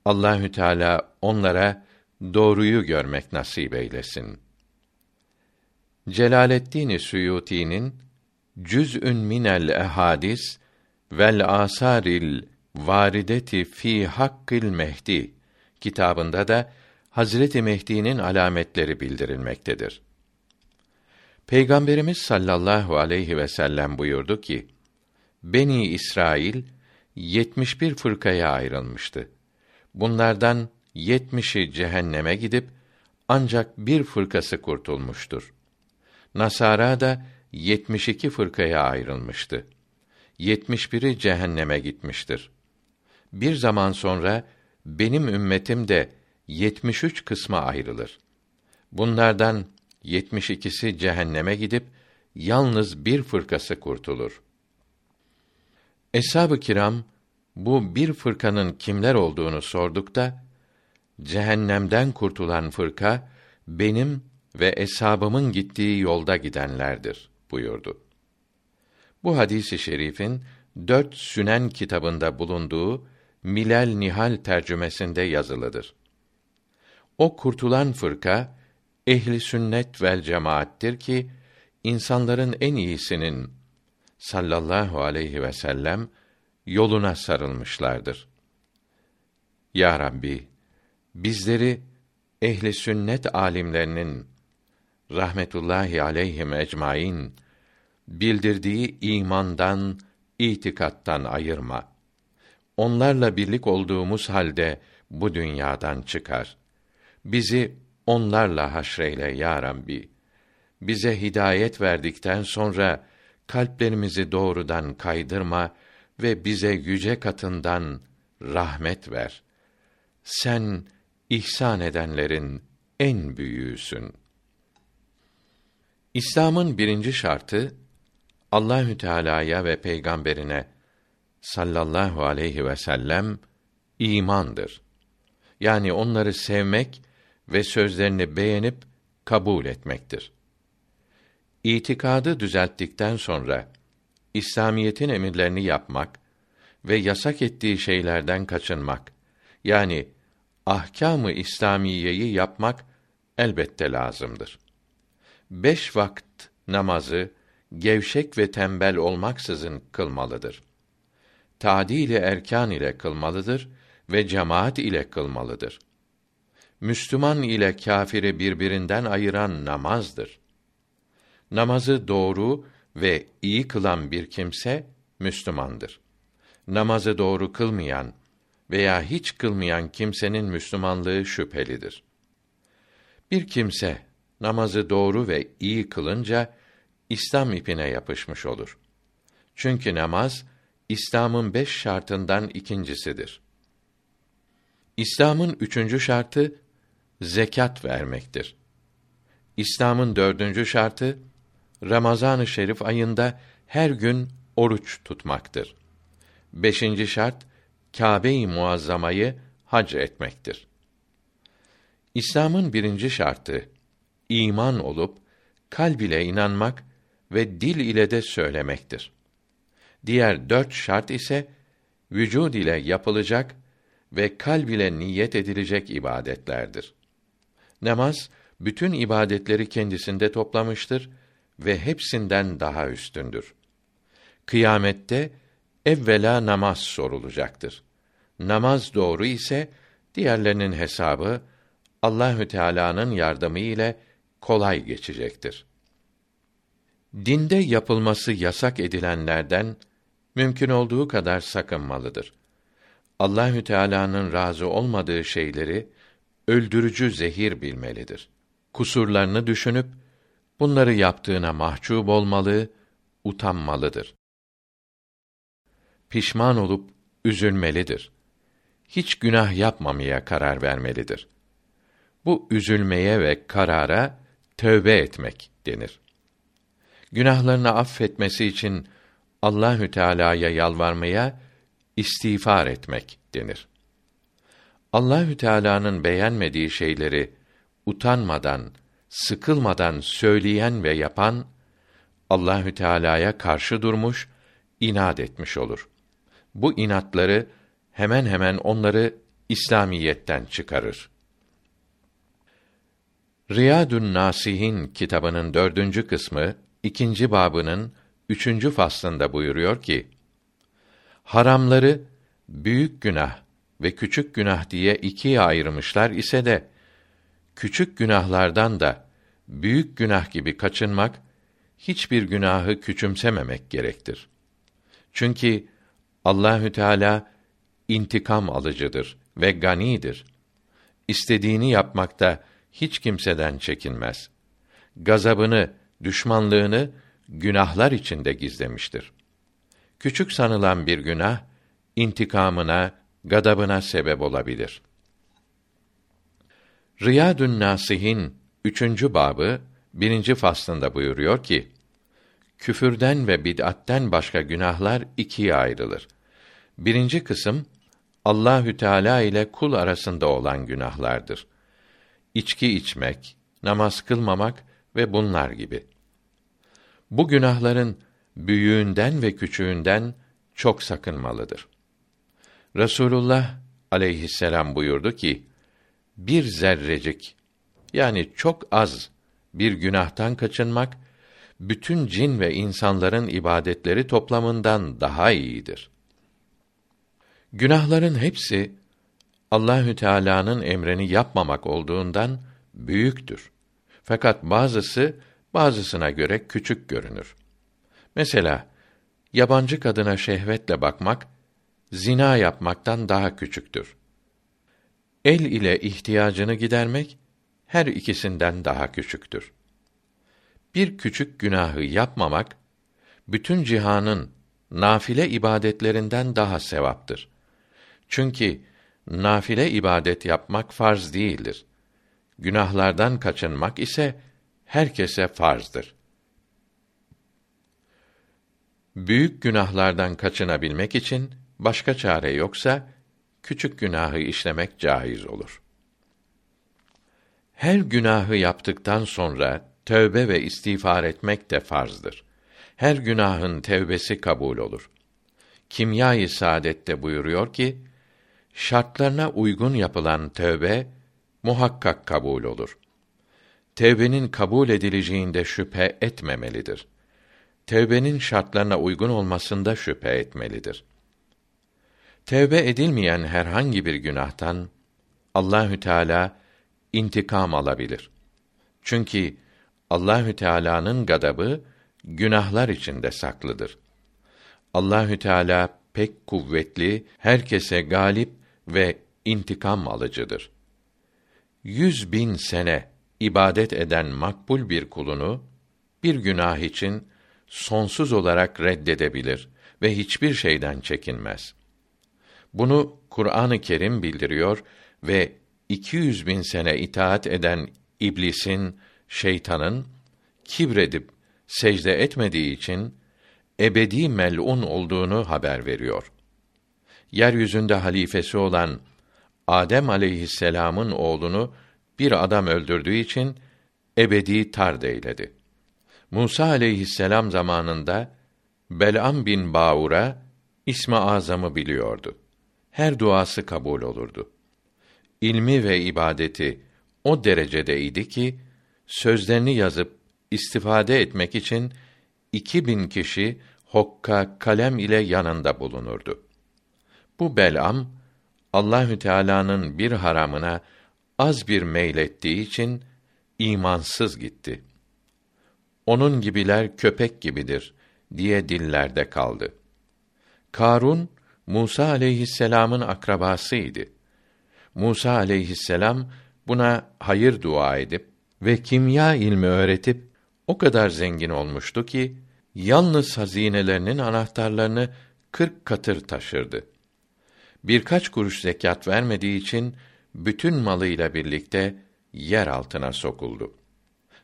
Allahü Teala onlara doğruyu görmek nasip eylesin. Celaleddin Suyuti'nin Cüz'ün minel ehadis vel asaril varideti fi hakkil mehdi kitabında da Hazreti Mehdi'nin alametleri bildirilmektedir. Peygamberimiz sallallahu aleyhi ve sellem buyurdu ki: Beni İsrail 71 fırkaya ayrılmıştı. Bunlardan yetmişi cehenneme gidip ancak bir fırkası kurtulmuştur. Nasara da 72 fırkaya ayrılmıştı. 71'i cehenneme gitmiştir. Bir zaman sonra benim ümmetim de 73 kısma ayrılır. Bunlardan 72'si cehenneme gidip yalnız bir fırkası kurtulur. Eshab-ı kiram bu bir fırkanın kimler olduğunu sordukta cehennemden kurtulan fırka benim ve eshabımın gittiği yolda gidenlerdir buyurdu. Bu hadisi şerifin dört Sünen kitabında bulunduğu Milal Nihal tercümesinde yazılıdır. O kurtulan fırka ehli sünnet vel cemaattir ki insanların en iyisinin sallallahu aleyhi ve sellem yoluna sarılmışlardır. Ya Rabbi, bizleri ehli sünnet alimlerinin rahmetullahi aleyhim ecmaîn bildirdiği imandan, itikattan ayırma. Onlarla birlik olduğumuz halde bu dünyadan çıkar. Bizi onlarla haşreyle ya Rabbi. Bize hidayet verdikten sonra kalplerimizi doğrudan kaydırma ve bize yüce katından rahmet ver. Sen ihsan edenlerin en büyüğüsün. İslam'ın birinci şartı Allahü Teala'ya ve peygamberine sallallahu aleyhi ve sellem imandır. Yani onları sevmek ve sözlerini beğenip kabul etmektir. İtikadı düzelttikten sonra İslamiyetin emirlerini yapmak ve yasak ettiği şeylerden kaçınmak yani ahkamı İslamiyeyi yapmak elbette lazımdır. Beş vakit namazı gevşek ve tembel olmaksızın kılmalıdır. Tadil erkan ile kılmalıdır ve cemaat ile kılmalıdır. Müslüman ile kâfiri birbirinden ayıran namazdır. Namazı doğru ve iyi kılan bir kimse Müslümandır. Namazı doğru kılmayan veya hiç kılmayan kimsenin Müslümanlığı şüphelidir. Bir kimse namazı doğru ve iyi kılınca İslam ipine yapışmış olur. Çünkü namaz İslam'ın beş şartından ikincisidir. İslam'ın üçüncü şartı zekat vermektir. İslam'ın dördüncü şartı Ramazan-ı Şerif ayında her gün oruç tutmaktır. Beşinci şart Kâbe-i Muazzama'yı hac etmektir. İslam'ın birinci şartı iman olup kalb ile inanmak ve dil ile de söylemektir. Diğer dört şart ise vücud ile yapılacak ve kalb ile niyet edilecek ibadetlerdir. Namaz bütün ibadetleri kendisinde toplamıştır ve hepsinden daha üstündür. Kıyamette evvela namaz sorulacaktır. Namaz doğru ise diğerlerinin hesabı Allahü Teala'nın yardımı ile kolay geçecektir. Dinde yapılması yasak edilenlerden mümkün olduğu kadar sakınmalıdır. Allahü Teala'nın razı olmadığı şeyleri öldürücü zehir bilmelidir. Kusurlarını düşünüp bunları yaptığına mahcup olmalı, utanmalıdır. Pişman olup üzülmelidir. Hiç günah yapmamaya karar vermelidir. Bu üzülmeye ve karara tövbe etmek denir. Günahlarını affetmesi için Allahü Teala'ya yalvarmaya istiğfar etmek denir. Allahü Teala'nın beğenmediği şeyleri utanmadan, sıkılmadan söyleyen ve yapan Allahü Teala'ya karşı durmuş, inat etmiş olur. Bu inatları hemen hemen onları İslamiyetten çıkarır. Riyadun Nasihin kitabının dördüncü kısmı, ikinci babının üçüncü faslında buyuruyor ki, haramları büyük günah ve küçük günah diye ikiye ayırmışlar ise de, küçük günahlardan da büyük günah gibi kaçınmak, hiçbir günahı küçümsememek gerektir. Çünkü Allahü Teala intikam alıcıdır ve ganidir. İstediğini yapmakta hiç kimseden çekinmez. Gazabını, düşmanlığını günahlar içinde gizlemiştir. Küçük sanılan bir günah intikamına, gadabına sebep olabilir. Riyadun Nasihin üçüncü babı birinci faslında buyuruyor ki: Küfürden ve bid'atten başka günahlar ikiye ayrılır. Birinci kısım Allahü Teala ile kul arasında olan günahlardır içki içmek, namaz kılmamak ve bunlar gibi. Bu günahların büyüğünden ve küçüğünden çok sakınmalıdır. Resulullah aleyhisselam buyurdu ki, bir zerrecik, yani çok az bir günahtan kaçınmak, bütün cin ve insanların ibadetleri toplamından daha iyidir. Günahların hepsi Allahü Teala'nın emrini yapmamak olduğundan büyüktür. Fakat bazısı bazısına göre küçük görünür. Mesela yabancı kadına şehvetle bakmak zina yapmaktan daha küçüktür. El ile ihtiyacını gidermek her ikisinden daha küçüktür. Bir küçük günahı yapmamak bütün cihanın nafile ibadetlerinden daha sevaptır. Çünkü nafile ibadet yapmak farz değildir. Günahlardan kaçınmak ise herkese farzdır. Büyük günahlardan kaçınabilmek için başka çare yoksa küçük günahı işlemek caiz olur. Her günahı yaptıktan sonra tövbe ve istiğfar etmek de farzdır. Her günahın tevbesi kabul olur. Kimya-i Saadet'te buyuruyor ki, şartlarına uygun yapılan tövbe muhakkak kabul olur. Tevbenin kabul edileceğinde şüphe etmemelidir. Tevbenin şartlarına uygun olmasında şüphe etmelidir. Tevbe edilmeyen herhangi bir günahtan Allahü Teala intikam alabilir. Çünkü Allahü Teala'nın gadabı günahlar içinde saklıdır. Allahü Teala pek kuvvetli, herkese galip ve intikam alıcıdır. Yüz bin sene ibadet eden makbul bir kulunu bir günah için sonsuz olarak reddedebilir ve hiçbir şeyden çekinmez. Bunu Kur'an-ı Kerim bildiriyor ve 200 bin sene itaat eden iblisin, şeytanın kibredip secde etmediği için ebedi mel'un olduğunu haber veriyor. Yeryüzünde halifesi olan Adem aleyhisselam'ın oğlunu bir adam öldürdüğü için ebedi tard eyledi. Musa aleyhisselam zamanında Bel'am bin Baur'a ismi azamı biliyordu. Her duası kabul olurdu. İlmi ve ibadeti o derecede idi ki sözlerini yazıp istifade etmek için iki bin kişi hokka kalem ile yanında bulunurdu. Bu Bel'am Allahü Teala'nın bir haramına az bir meylettiği için imansız gitti. Onun gibiler köpek gibidir diye dillerde kaldı. Karun Musa aleyhisselam'ın akrabasıydı. Musa aleyhisselam buna hayır dua edip ve kimya ilmi öğretip o kadar zengin olmuştu ki yalnız hazinelerinin anahtarlarını kırk katır taşırdı. Birkaç kuruş zekat vermediği için bütün malıyla birlikte yer altına sokuldu.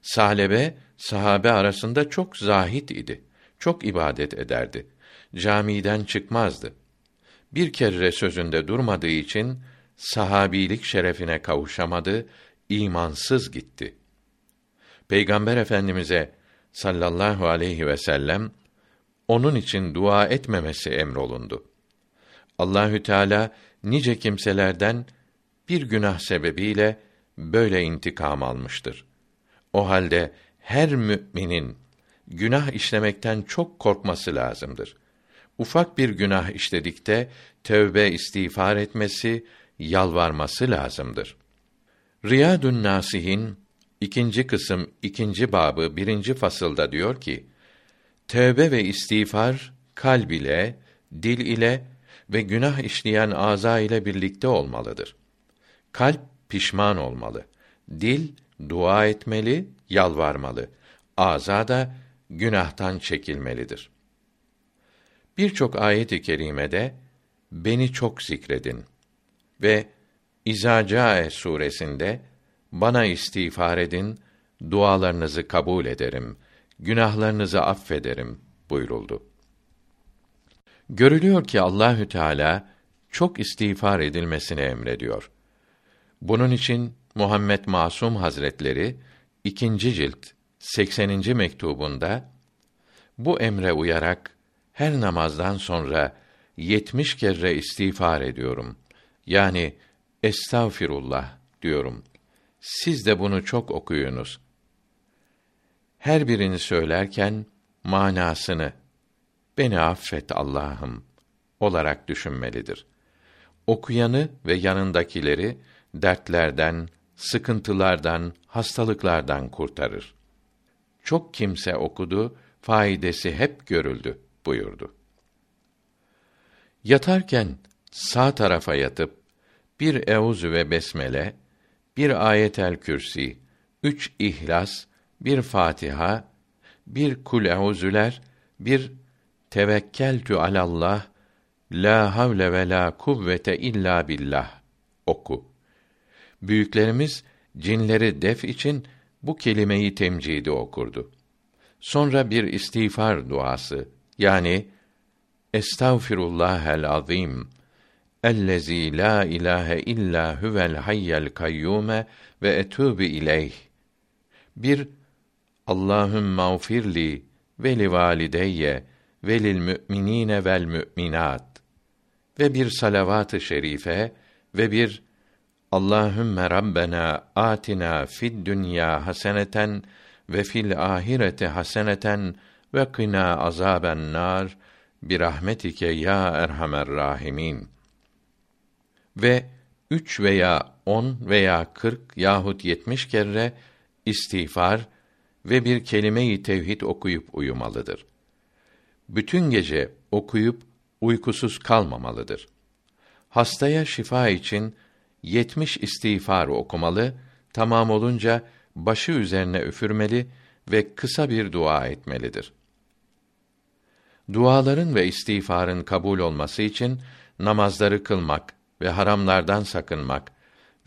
Salebe sahabe arasında çok zahit idi. Çok ibadet ederdi. Camiden çıkmazdı. Bir kere sözünde durmadığı için sahabilik şerefine kavuşamadı, imansız gitti. Peygamber Efendimize sallallahu aleyhi ve sellem onun için dua etmemesi emrolundu. Allahü Teala nice kimselerden bir günah sebebiyle böyle intikam almıştır. O halde her müminin günah işlemekten çok korkması lazımdır. Ufak bir günah işledikte tövbe istiğfar etmesi, yalvarması lazımdır. Riyadun Nasihin ikinci kısım ikinci babı birinci fasılda diyor ki: Tövbe ve istiğfar kalb ile, dil ile ve günah işleyen ağza ile birlikte olmalıdır. Kalp pişman olmalı. Dil dua etmeli, yalvarmalı. Ağza da günahtan çekilmelidir. Birçok ayet-i kerimede beni çok zikredin ve İzacae suresinde bana istiğfar edin, dualarınızı kabul ederim, günahlarınızı affederim buyuruldu. Görülüyor ki Allahü Teala çok istiğfar edilmesini emrediyor. Bunun için Muhammed Masum Hazretleri ikinci cilt 80. mektubunda bu emre uyarak her namazdan sonra yetmiş kere istiğfar ediyorum. Yani estağfirullah diyorum. Siz de bunu çok okuyunuz. Her birini söylerken manasını beni affet Allah'ım olarak düşünmelidir. Okuyanı ve yanındakileri dertlerden, sıkıntılardan, hastalıklardan kurtarır. Çok kimse okudu, faydası hep görüldü buyurdu. Yatarken sağ tarafa yatıp bir euzu ve besmele, bir ayetel kürsi, üç ihlas, bir Fatiha, bir kul euzüler, bir tevekkeltü alallah, la havle ve la kuvvete illa billah oku. Büyüklerimiz cinleri def için bu kelimeyi temcidi okurdu. Sonra bir istiğfar duası yani Estağfirullahel azim ellezî la ilahe illa huvel hayyel kayyume ve etûbü ileyh. Bir Allahümme mağfirli ve li valideyye ve lil müminine vel müminat ve bir salavat-ı şerife ve bir Allahümme Rabbena atina fid dünya haseneten ve fil ahireti haseneten ve kına azaben nar bir rahmetike ya erhamer rahimin. Ve üç veya on veya kırk yahut yetmiş kere istiğfar ve bir kelime-i tevhid okuyup uyumalıdır. Bütün gece okuyup uykusuz kalmamalıdır. Hastaya şifa için yetmiş istiğfar okumalı, tamam olunca başı üzerine üfürmeli ve kısa bir dua etmelidir. Duaların ve istiğfarın kabul olması için namazları kılmak ve haramlardan sakınmak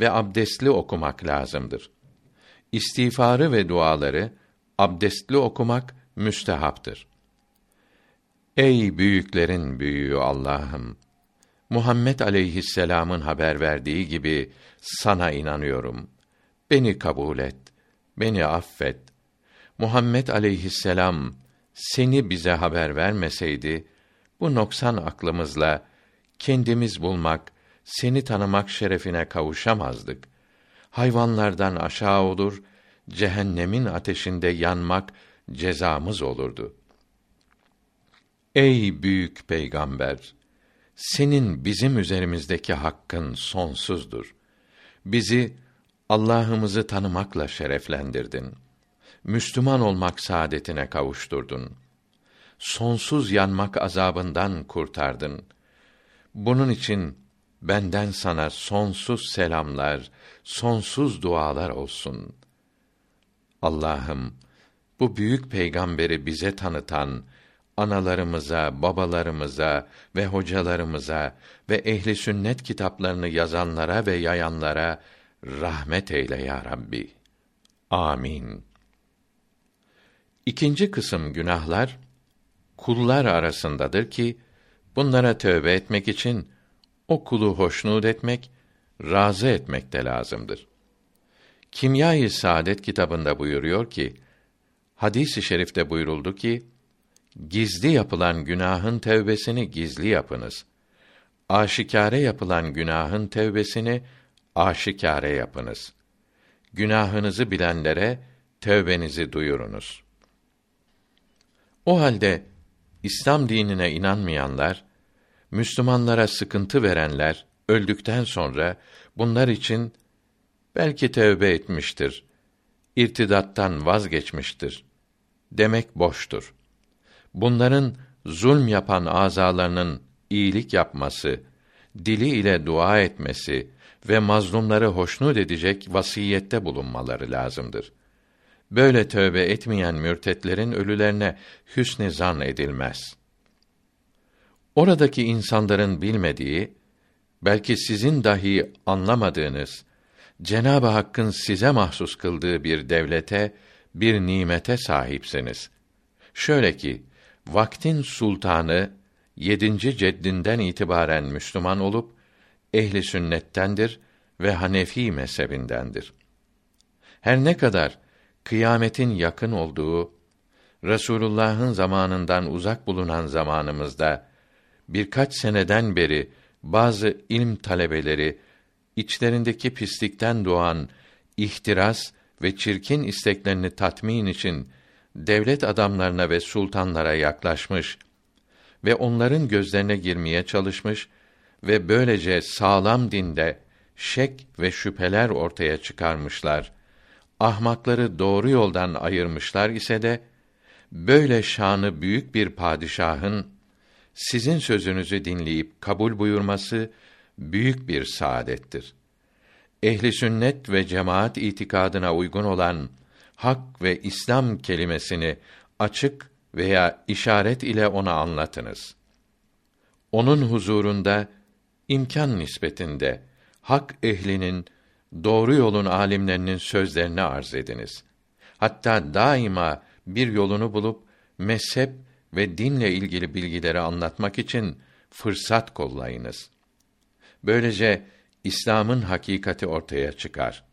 ve abdestli okumak lazımdır. İstiğfarı ve duaları abdestli okumak müstehaptır. Ey büyüklerin büyüğü Allah'ım! Muhammed aleyhisselam'ın haber verdiği gibi sana inanıyorum. Beni kabul et, beni affet. Muhammed aleyhisselam seni bize haber vermeseydi, bu noksan aklımızla kendimiz bulmak, seni tanımak şerefine kavuşamazdık. Hayvanlardan aşağı olur, cehennemin ateşinde yanmak cezamız olurdu. Ey büyük peygamber! Senin bizim üzerimizdeki hakkın sonsuzdur. Bizi Allah'ımızı tanımakla şereflendirdin. Müslüman olmak saadetine kavuşturdun. Sonsuz yanmak azabından kurtardın. Bunun için benden sana sonsuz selamlar, sonsuz dualar olsun. Allah'ım, bu büyük peygamberi bize tanıtan analarımıza, babalarımıza ve hocalarımıza ve ehli sünnet kitaplarını yazanlara ve yayanlara rahmet eyle ya Rabbi. Amin. İkinci kısım günahlar kullar arasındadır ki bunlara tövbe etmek için o kulu hoşnut etmek, razı etmek de lazımdır. Kimya-i Saadet kitabında buyuruyor ki, hadis-i şerifte buyuruldu ki, gizli yapılan günahın tevbesini gizli yapınız. Aşikare yapılan günahın tevbesini aşikare yapınız. Günahınızı bilenlere tövbenizi duyurunuz. O halde İslam dinine inanmayanlar, Müslümanlara sıkıntı verenler öldükten sonra bunlar için belki tövbe etmiştir, irtidattan vazgeçmiştir demek boştur bunların zulm yapan azalarının iyilik yapması, dili ile dua etmesi ve mazlumları hoşnut edecek vasiyette bulunmaları lazımdır. Böyle tövbe etmeyen mürtetlerin ölülerine hüsn zan edilmez. Oradaki insanların bilmediği, belki sizin dahi anlamadığınız, Cenab-ı Hakk'ın size mahsus kıldığı bir devlete, bir nimete sahipsiniz. Şöyle ki, vaktin sultanı yedinci ceddinden itibaren Müslüman olup ehli sünnettendir ve Hanefi mezhebindendir. Her ne kadar kıyametin yakın olduğu Resulullah'ın zamanından uzak bulunan zamanımızda birkaç seneden beri bazı ilm talebeleri içlerindeki pislikten doğan ihtiras ve çirkin isteklerini tatmin için devlet adamlarına ve sultanlara yaklaşmış ve onların gözlerine girmeye çalışmış ve böylece sağlam dinde şek ve şüpheler ortaya çıkarmışlar. Ahmakları doğru yoldan ayırmışlar ise de böyle şanı büyük bir padişahın sizin sözünüzü dinleyip kabul buyurması büyük bir saadettir. Ehli sünnet ve cemaat itikadına uygun olan hak ve İslam kelimesini açık veya işaret ile ona anlatınız. Onun huzurunda imkan nispetinde hak ehlinin doğru yolun alimlerinin sözlerini arz ediniz. Hatta daima bir yolunu bulup mezhep ve dinle ilgili bilgileri anlatmak için fırsat kollayınız. Böylece İslam'ın hakikati ortaya çıkar.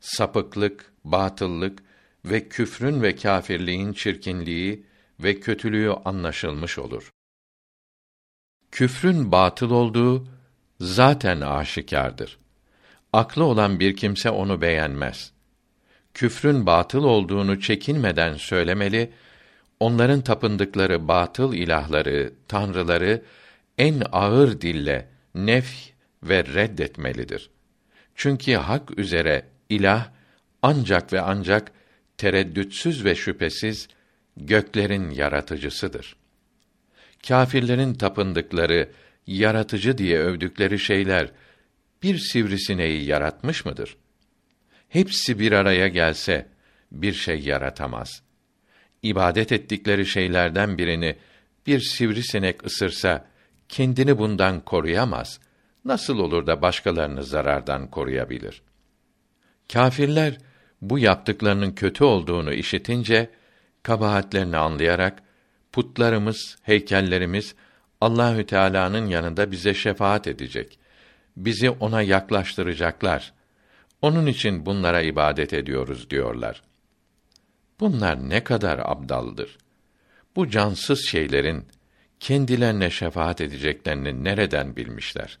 Sapıklık, batıllık ve küfrün ve kâfirliğin çirkinliği ve kötülüğü anlaşılmış olur. Küfrün batıl olduğu zaten aşikardır. Aklı olan bir kimse onu beğenmez. Küfrün batıl olduğunu çekinmeden söylemeli, onların tapındıkları batıl ilahları, tanrıları en ağır dille nef ve reddetmelidir. Çünkü hak üzere ilah ancak ve ancak tereddütsüz ve şüphesiz göklerin yaratıcısıdır. Kâfirlerin tapındıkları, yaratıcı diye övdükleri şeyler bir sivrisineği yaratmış mıdır? Hepsi bir araya gelse bir şey yaratamaz. İbadet ettikleri şeylerden birini bir sivrisinek ısırsa kendini bundan koruyamaz. Nasıl olur da başkalarını zarardan koruyabilir? Kâfirler bu yaptıklarının kötü olduğunu işitince kabahatlerini anlayarak putlarımız, heykellerimiz Allahü Teala'nın yanında bize şefaat edecek. Bizi ona yaklaştıracaklar. Onun için bunlara ibadet ediyoruz diyorlar. Bunlar ne kadar abdaldır. Bu cansız şeylerin kendilerine şefaat edeceklerini nereden bilmişler?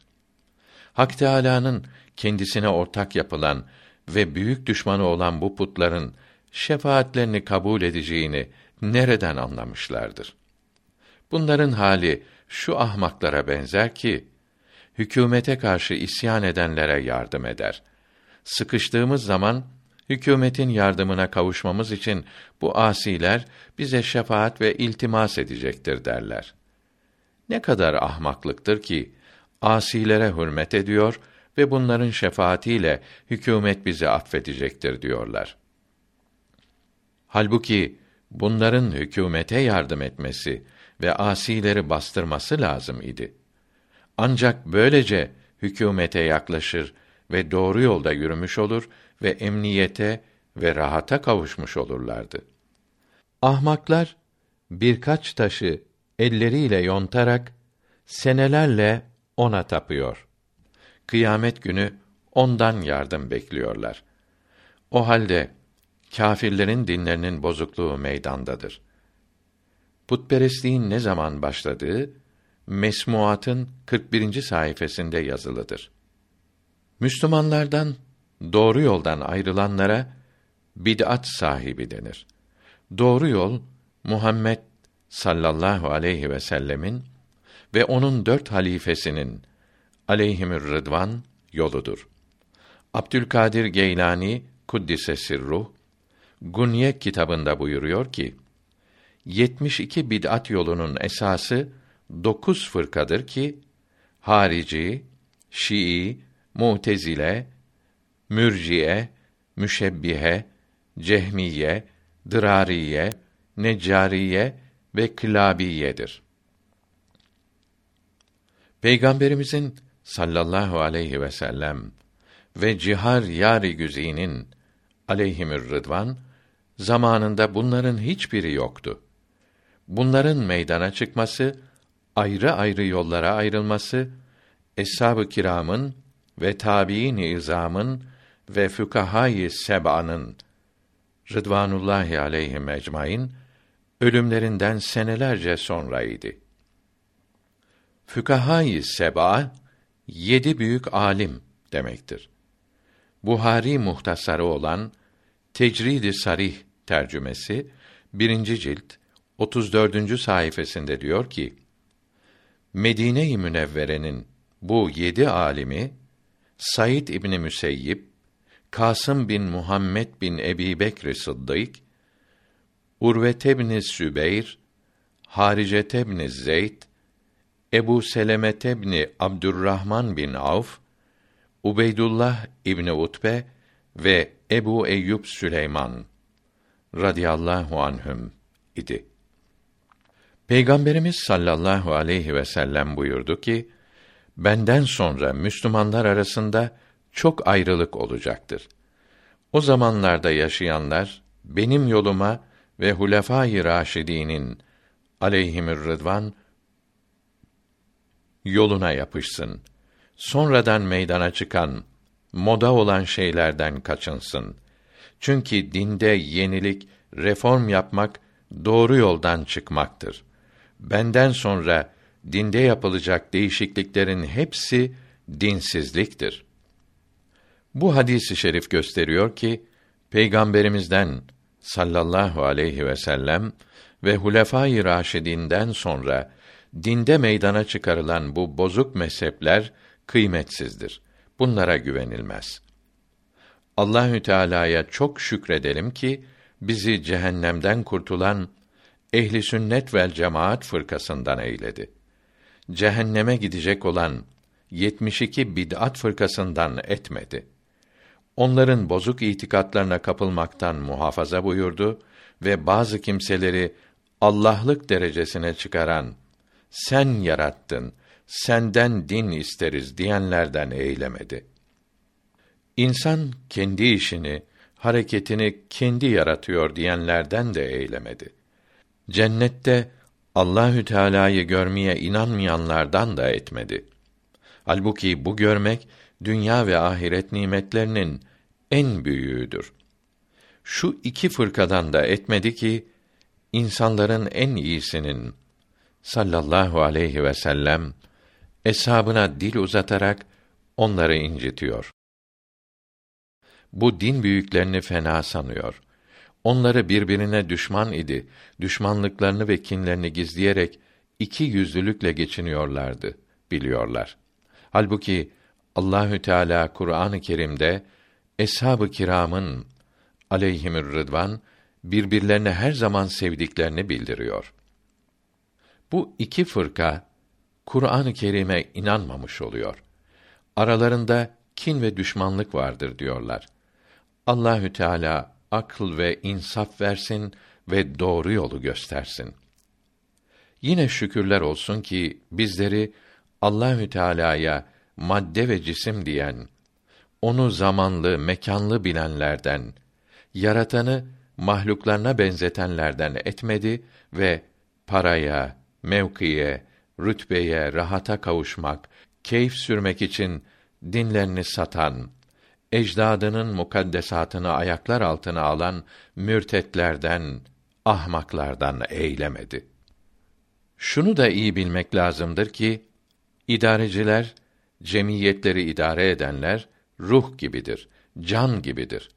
Hak Teâlâ'nın kendisine ortak yapılan ve büyük düşmanı olan bu putların şefaatlerini kabul edeceğini nereden anlamışlardır? Bunların hali şu ahmaklara benzer ki hükümete karşı isyan edenlere yardım eder. Sıkıştığımız zaman hükümetin yardımına kavuşmamız için bu asiler bize şefaat ve iltimas edecektir derler. Ne kadar ahmaklıktır ki asilere hürmet ediyor ve bunların şefaatiyle hükümet bizi affedecektir diyorlar. Halbuki bunların hükümete yardım etmesi ve asileri bastırması lazım idi. Ancak böylece hükümete yaklaşır ve doğru yolda yürümüş olur ve emniyete ve rahata kavuşmuş olurlardı. Ahmaklar birkaç taşı elleriyle yontarak senelerle ona tapıyor. Kıyamet günü ondan yardım bekliyorlar. O halde kâfirlerin dinlerinin bozukluğu meydandadır. Putperestliğin ne zaman başladığı Mesmuat'ın 41. sayfasında yazılıdır. Müslümanlardan doğru yoldan ayrılanlara bid'at sahibi denir. Doğru yol Muhammed sallallahu aleyhi ve sellemin ve onun dört halifesinin aleyhimür rıdvan yoludur. Abdülkadir Geylani kuddise sirruh Gunye kitabında buyuruyor ki 72 bid'at yolunun esası dokuz fırkadır ki harici, Şii, Mutezile, Mürciye, Müşebbihe, Cehmiye, Dırariye, Neccariye ve Kılabiyedir. Peygamberimizin sallallahu aleyhi ve sellem ve cihar yari güzinin aleyhimür rıdvan zamanında bunların hiçbiri yoktu. Bunların meydana çıkması, ayrı ayrı yollara ayrılması, eshab-ı kiramın ve tabiin izamın ve fukahayı seb'anın Rıdvanullahi aleyhim ecmaîn ölümlerinden senelerce sonraydı. Fükahâ-i seba yedi büyük alim demektir. Buhari muhtasarı olan Tecrid-i Sarih tercümesi birinci cilt 34. sayfasında diyor ki: Medine-i Münevvere'nin bu yedi alimi Said İbni Müseyyib, Kasım bin Muhammed bin Ebi Bekr Sıddık, Urve ibn Sübeyr, Harice ibn Zeyd, Ebu Seleme ibn Abdurrahman bin Avf, Ubeydullah İbni Utbe ve Ebu Eyyub Süleyman radıyallahu anhüm idi. Peygamberimiz sallallahu aleyhi ve sellem buyurdu ki: Benden sonra Müslümanlar arasında çok ayrılık olacaktır. O zamanlarda yaşayanlar benim yoluma ve Hulefâ-i Raşidî'nin aleyhimür rıdvan yoluna yapışsın. sonradan meydana çıkan moda olan şeylerden kaçınsın. Çünkü dinde yenilik, reform yapmak doğru yoldan çıkmaktır. Benden sonra dinde yapılacak değişikliklerin hepsi dinsizliktir. Bu hadisi şerif gösteriyor ki Peygamberimizden sallallahu aleyhi ve sellem ve Hulefâ-i Raşidîn'den sonra dinde meydana çıkarılan bu bozuk mezhepler kıymetsizdir. Bunlara güvenilmez. Allahü Teala'ya çok şükredelim ki bizi cehennemden kurtulan ehli sünnet vel cemaat fırkasından eyledi. Cehenneme gidecek olan 72 bid'at fırkasından etmedi. Onların bozuk itikatlarına kapılmaktan muhafaza buyurdu ve bazı kimseleri Allah'lık derecesine çıkaran sen yarattın, senden din isteriz diyenlerden eylemedi. İnsan kendi işini, hareketini kendi yaratıyor diyenlerden de eylemedi. Cennette Allahü Teala'yı görmeye inanmayanlardan da etmedi. Halbuki bu görmek dünya ve ahiret nimetlerinin en büyüğüdür. Şu iki fırkadan da etmedi ki insanların en iyisinin sallallahu aleyhi ve sellem eshabına dil uzatarak onları incitiyor. Bu din büyüklerini fena sanıyor. Onları birbirine düşman idi. Düşmanlıklarını ve kinlerini gizleyerek iki yüzlülükle geçiniyorlardı, biliyorlar. Halbuki Allahü Teala Kur'an-ı Kerim'de eshab-ı kiramın aleyhimür rıdvan birbirlerine her zaman sevdiklerini bildiriyor. Bu iki fırka Kur'an-ı Kerim'e inanmamış oluyor. Aralarında kin ve düşmanlık vardır diyorlar. Allahü Teala akıl ve insaf versin ve doğru yolu göstersin. Yine şükürler olsun ki bizleri Allahü Teala'ya madde ve cisim diyen, onu zamanlı, mekanlı bilenlerden, yaratanı mahluklarına benzetenlerden etmedi ve paraya, mevkiye, rütbeye, rahata kavuşmak, keyif sürmek için dinlerini satan, ecdadının mukaddesatını ayaklar altına alan mürtetlerden, ahmaklardan eylemedi. Şunu da iyi bilmek lazımdır ki idareciler, cemiyetleri idare edenler ruh gibidir, can gibidir.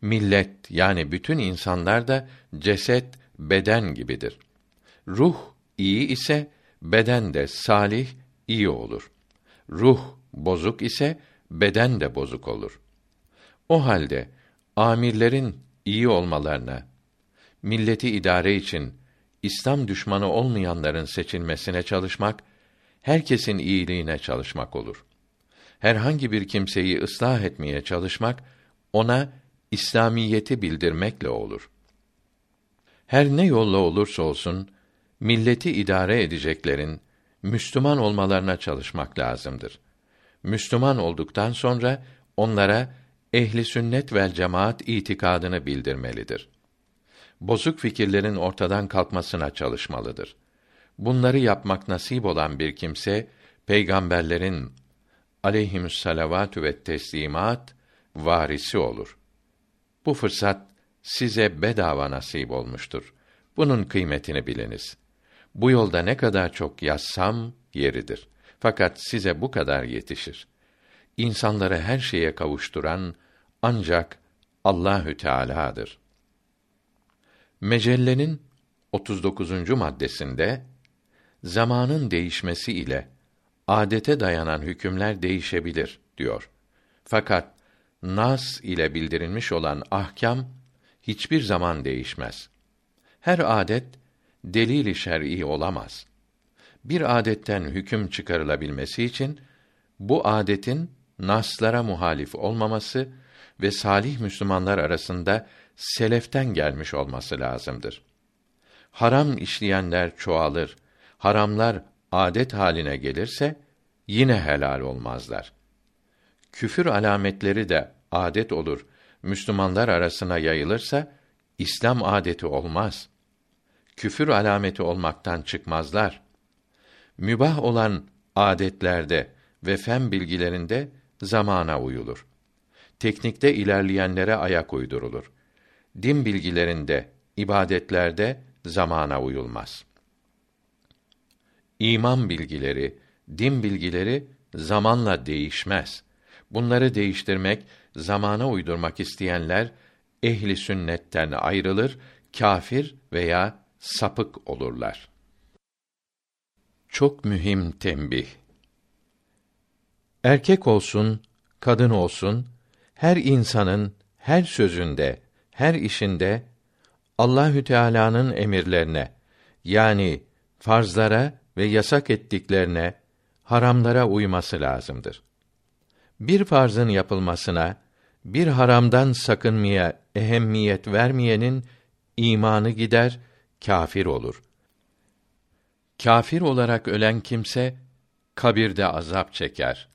Millet yani bütün insanlar da ceset, beden gibidir. Ruh iyi ise beden de salih, iyi olur. Ruh bozuk ise beden de bozuk olur. O halde amirlerin iyi olmalarına, milleti idare için İslam düşmanı olmayanların seçilmesine çalışmak, herkesin iyiliğine çalışmak olur. Herhangi bir kimseyi ıslah etmeye çalışmak, ona İslamiyeti bildirmekle olur. Her ne yolla olursa olsun, milleti idare edeceklerin Müslüman olmalarına çalışmak lazımdır. Müslüman olduktan sonra onlara ehli sünnet vel cemaat itikadını bildirmelidir. Bozuk fikirlerin ortadan kalkmasına çalışmalıdır. Bunları yapmak nasip olan bir kimse peygamberlerin aleyhimüs salavatü ve teslimat varisi olur. Bu fırsat size bedava nasip olmuştur. Bunun kıymetini biliniz. Bu yolda ne kadar çok yazsam yeridir. Fakat size bu kadar yetişir. İnsanları her şeye kavuşturan ancak Allahü Teala'dır. Mecellenin 39. maddesinde zamanın değişmesi ile adete dayanan hükümler değişebilir diyor. Fakat nas ile bildirilmiş olan ahkam hiçbir zaman değişmez. Her adet delil-i şer'i olamaz. Bir adetten hüküm çıkarılabilmesi için bu adetin naslara muhalif olmaması ve salih Müslümanlar arasında seleften gelmiş olması lazımdır. Haram işleyenler çoğalır, haramlar adet haline gelirse yine helal olmazlar. Küfür alametleri de adet olur. Müslümanlar arasına yayılırsa İslam adeti olmaz. Küfür alameti olmaktan çıkmazlar. Mübah olan adetlerde ve fen bilgilerinde zamana uyulur. Teknikte ilerleyenlere ayak uydurulur. Din bilgilerinde, ibadetlerde zamana uyulmaz. İman bilgileri, din bilgileri zamanla değişmez. Bunları değiştirmek, zamana uydurmak isteyenler ehli sünnetten ayrılır, kafir veya sapık olurlar. Çok mühim tembih. Erkek olsun, kadın olsun, her insanın her sözünde, her işinde Allahü Teala'nın emirlerine yani farzlara ve yasak ettiklerine, haramlara uyması lazımdır. Bir farzın yapılmasına, bir haramdan sakınmaya ehemmiyet vermeyenin imanı gider, kâfir olur. Kâfir olarak ölen kimse kabirde azap çeker.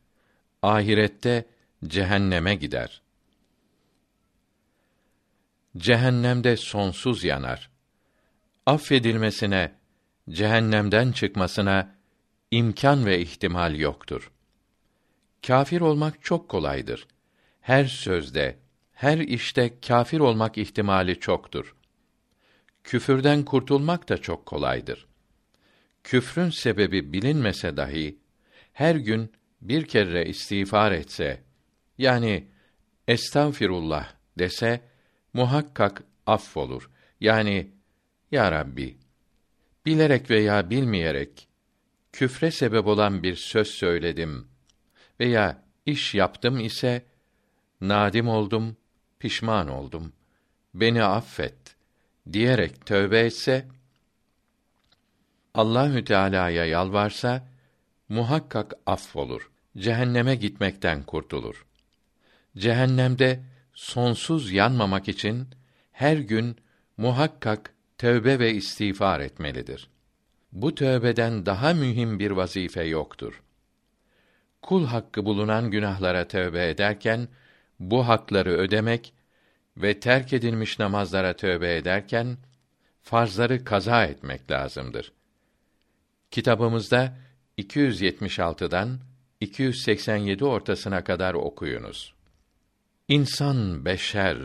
Ahirette cehenneme gider. Cehennemde sonsuz yanar. Affedilmesine, cehennemden çıkmasına imkan ve ihtimal yoktur. Kafir olmak çok kolaydır. Her sözde, her işte kafir olmak ihtimali çoktur. Küfürden kurtulmak da çok kolaydır. Küfrün sebebi bilinmese dahi her gün bir kere istiğfar etse yani estağfirullah dese muhakkak affolur. Yani ya Rabbi bilerek veya bilmeyerek küfre sebep olan bir söz söyledim veya iş yaptım ise nadim oldum, pişman oldum. Beni affet diyerek tövbe etse Allahü Teala'ya yalvarsa muhakkak affolur. Cehenneme gitmekten kurtulur. Cehennemde sonsuz yanmamak için her gün muhakkak tövbe ve istiğfar etmelidir. Bu tövbeden daha mühim bir vazife yoktur. Kul hakkı bulunan günahlara tövbe ederken bu hakları ödemek ve terk edilmiş namazlara tövbe ederken farzları kaza etmek lazımdır. Kitabımızda 276'dan 287 ortasına kadar okuyunuz. İnsan beşer,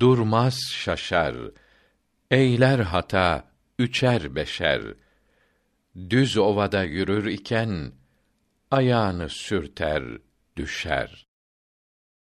durmaz şaşar, eyler hata, üçer beşer. Düz ovada yürür iken, ayağını sürter, düşer.